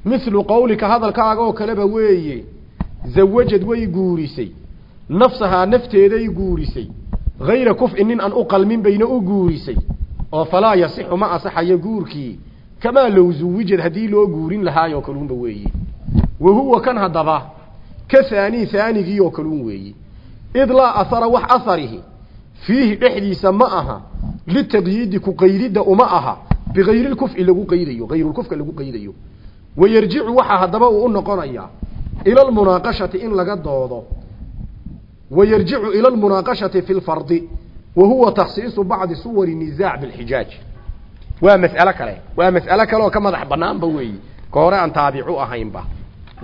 Mithlu qawlika hadalkaaga oo kaleba weeye zawajad way guurisay nafsahaa nafteeday guurisay hayra kuf'in nin aan u qalmin bayna u guurisay oo falaa yasixu ma asaxayo guurkii kamaa low zuwijad haddii loo guurin lahaayoo kaluunba weeye. Wa huwa kan haddaba ka haanii haanigii oo kaluun weeye id laa ahara wax aharihi fiihi dhexdiisa ma aha litaqyiidi ku qaydidda uma aha bigayri lkuf'i lagu qaydayo hayrulkufka lagu qaydayo. Wayarjicu waxaa haddaba uu u noqonayaa ila almunaaqashati in laga doodo. Wayarjicu ila almunaaqashati fi lfardi wa huwa bacdi suwari nisaac bilxijaaj waa mas'alo kale waa mas'alo kale oo ka madax banaanba weeyi. Ka hore aan taabicu ahaynba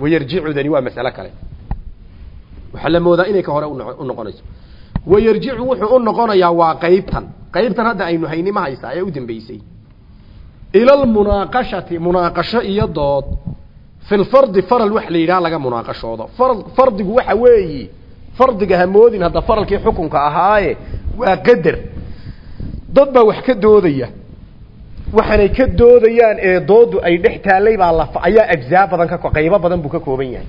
wayarjicudani waa mas'alo kale. Waxaa la moodaa inay ka hore u noqonayso. Wayarjicu wuxuu u noqonayaa waa qaybtan. Qaybtan hadda aynu hayni ma haysaa ee u dambeysay ila almunaaqashati munaaqasho iyo dood fi lfardi faral wax la yidhaha laga munaaqashoodo. Fardigu waxa weeyi fardiga hamoodin hadda faralkii xukunka ahaaye waa qadar. Dad baa wax ka doodaya waxaanay ka doodayaan ee doodu ay dhex taallay baa la ayaa ajzaa badan ka qaybo badan buu ka kooban yahay.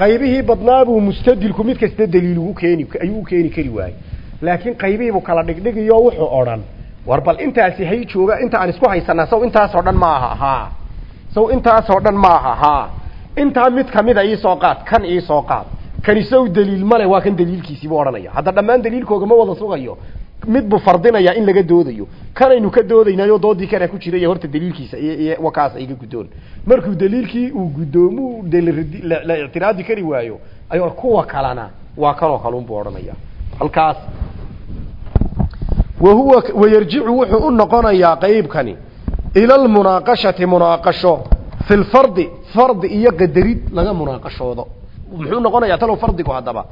Qaybihii badnaabuu mustadilku mid kasta daliil ugu keeni ayuu u keeni kari waayey. Laakiin qaybihiibuu kala dhigdhigiyo wuxuu odhan war bal intaasi hay jooga inta aan isku haysanaa saw intaasoo dhan maaha haa saw intaasoo dhan maaha haa intaa mid kamida iisoo qaad kan iisoo qaad. Kani saw daliil male waa kan daliilkiisiibuu odhanaya hadda dhammaan daliilkooga ma wada sugayo mid buu fardinayaa in laga doodayo. Kanaynu ka doodaynayo doodii kana ku jiray horta daliilkiisa iyo wakaas ayga guddoon markuu daliilkii uu guddoomu la ictiraadi kari waayo ayuu kuwa kalena waa kanoo kalunbuu odhanaya. Halkaas wahuwa wayarjicu wuxuu u noqonayaa qeybkani ila almunaaqashati munaaqasho fi fardi iyo qadarid laga munaaqashoodo. Muxuu noqonayaa talow fardigu haddaba.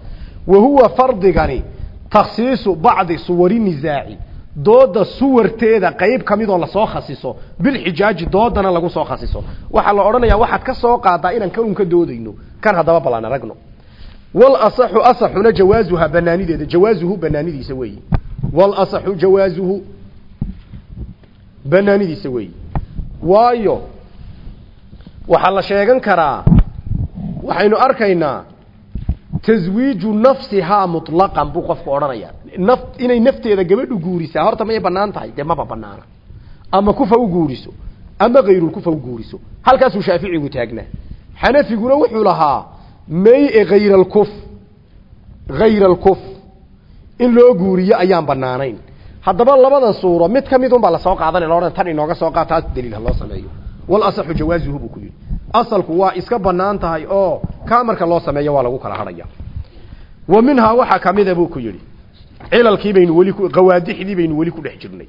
Wa huwa fardigani takhsiisu bacdi suwari nisaaci dooda suwarteeda qayb ka midoo la soo khasiso bilxijaaji doodana lagu soo khasiso. Waxaa la odhanayaa waxaad ka soo qaadaa inaan kanun ka doodayno. Kan haddaba balan aragno. Wal asaxu asaxuna jawaazuha banaanideeda jawaazuhu banaanidiisa weeyi. Wal asaxu jawaazuhu banaanidiisa weeyi. Waayo waxaa la sheegan karaa waxaynu arkaynaa taswiiju nafsihaa mutlaqan buu qofku odhanaya naf inay nafteeda gabadhu guurisaa horta mayay bannaan tahay? Dee maba banaana ama kufa u guuriso ama kayrulkufa u guuriso. Halkaasuu shaaficigu taagnaa. Xanafiguna wuxuu lahaa may alkuf hayr alkuf in loo guuriyo ayaan banaanayn haddaba labadan suuro mid ka mid un baa la soo qaadanaya laodhan tan inooga soo qaad taas daliil ha loo sameeyo. Wal asaxu jawaazuhu buu ku yidhi. Asalku waa iska bannaan tahay oo kaa marka loo sameeyo waa lagu kala hadhaya. Wa minhaa waxaa kamida buu ku yidhi. Cilalkii baynu weli ku qawaadixdii baynu weli ku dhex jirnay.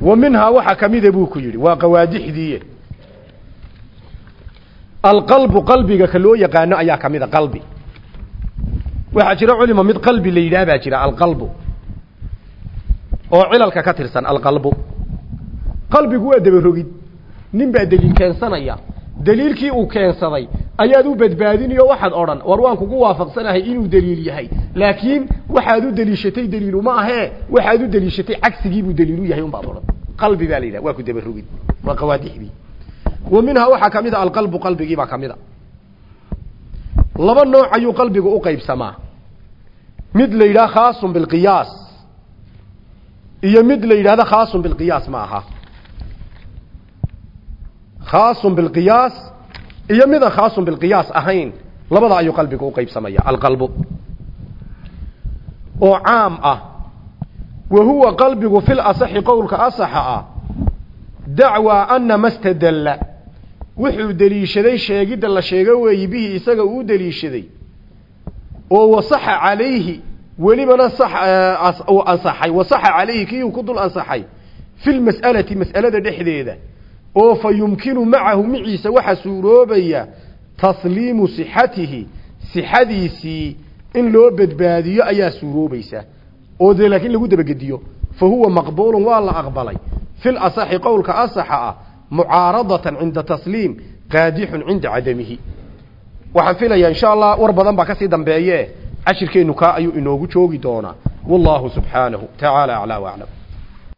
Wa minhaa waxaa kamida buu ku yidhi waa qawaadixdii alqalbu qalbiga ka loo ayaa kamida qalbi. Waxaa jira culima mid qalbi la yidhaah jira alqalbu. Oo cilalka ka tirsan alqalbu. Qalbigu waa dabarogid nin baa daliil keensanaya daliilkii uu keensaday ayaad u badbaadinayo waxaad odhan war waan kugu waafaqsanahay inuu daliil yahay. Laakiin waxaad u daliishatay daliilu ma ahee waxaad u daliishatay cagsigiibuu daliilu yahay unbaad odhan. Qalbi baa la yidhaha waa ku dabarogid waa qawaadixdii wa minhaa waxaa ka mid a alqalbu qalbigiibaa ka mid a. Laba nooc ayuu qalbigu u qaybsamaa. Mid la yidhaha khaasun bilqiyaas iyo mid la yidhahdo khaasun bilqiyaas ma aha khaasun bilqiyaas iyo midaan khaasun bilqiyaas ahayn labada ayuu qalbigu u qaybsamaya alqalbu oo caam ah wa huwa qalbigu fil asaxi qowlka asaxa ah dacwaa ana mastadalla wuxuu deliishaday sheegidda la sheego weeyi bihi isaga uu deliishaday oo wasaxa calayhi welibana uu ansaxay wasaxa calayhi kii uu ku dul ansaxay fi lmas'alati mas'alada dhexdeeda oo fa yumkinu macahu maciisa waxaa suuroobaya tasliimu sixatihi sixadiisii in loo badbaadiyo ayaa suuroobaysa. Oo dee laakiin lagu dabagediyo fa huwa maqbuulun waa la aqbalay. Fil asaxi qowlka asaxa ah mucaaradatan cinda tasliim qaadixun cinda cadamihi. Waxaan filayaa insha allah war badan baa ka sii dambeeye. Cashirkeennu kaa ayuu inoogu joogi doonaa. Wallahu subxaanahu tacaala aclaa waclam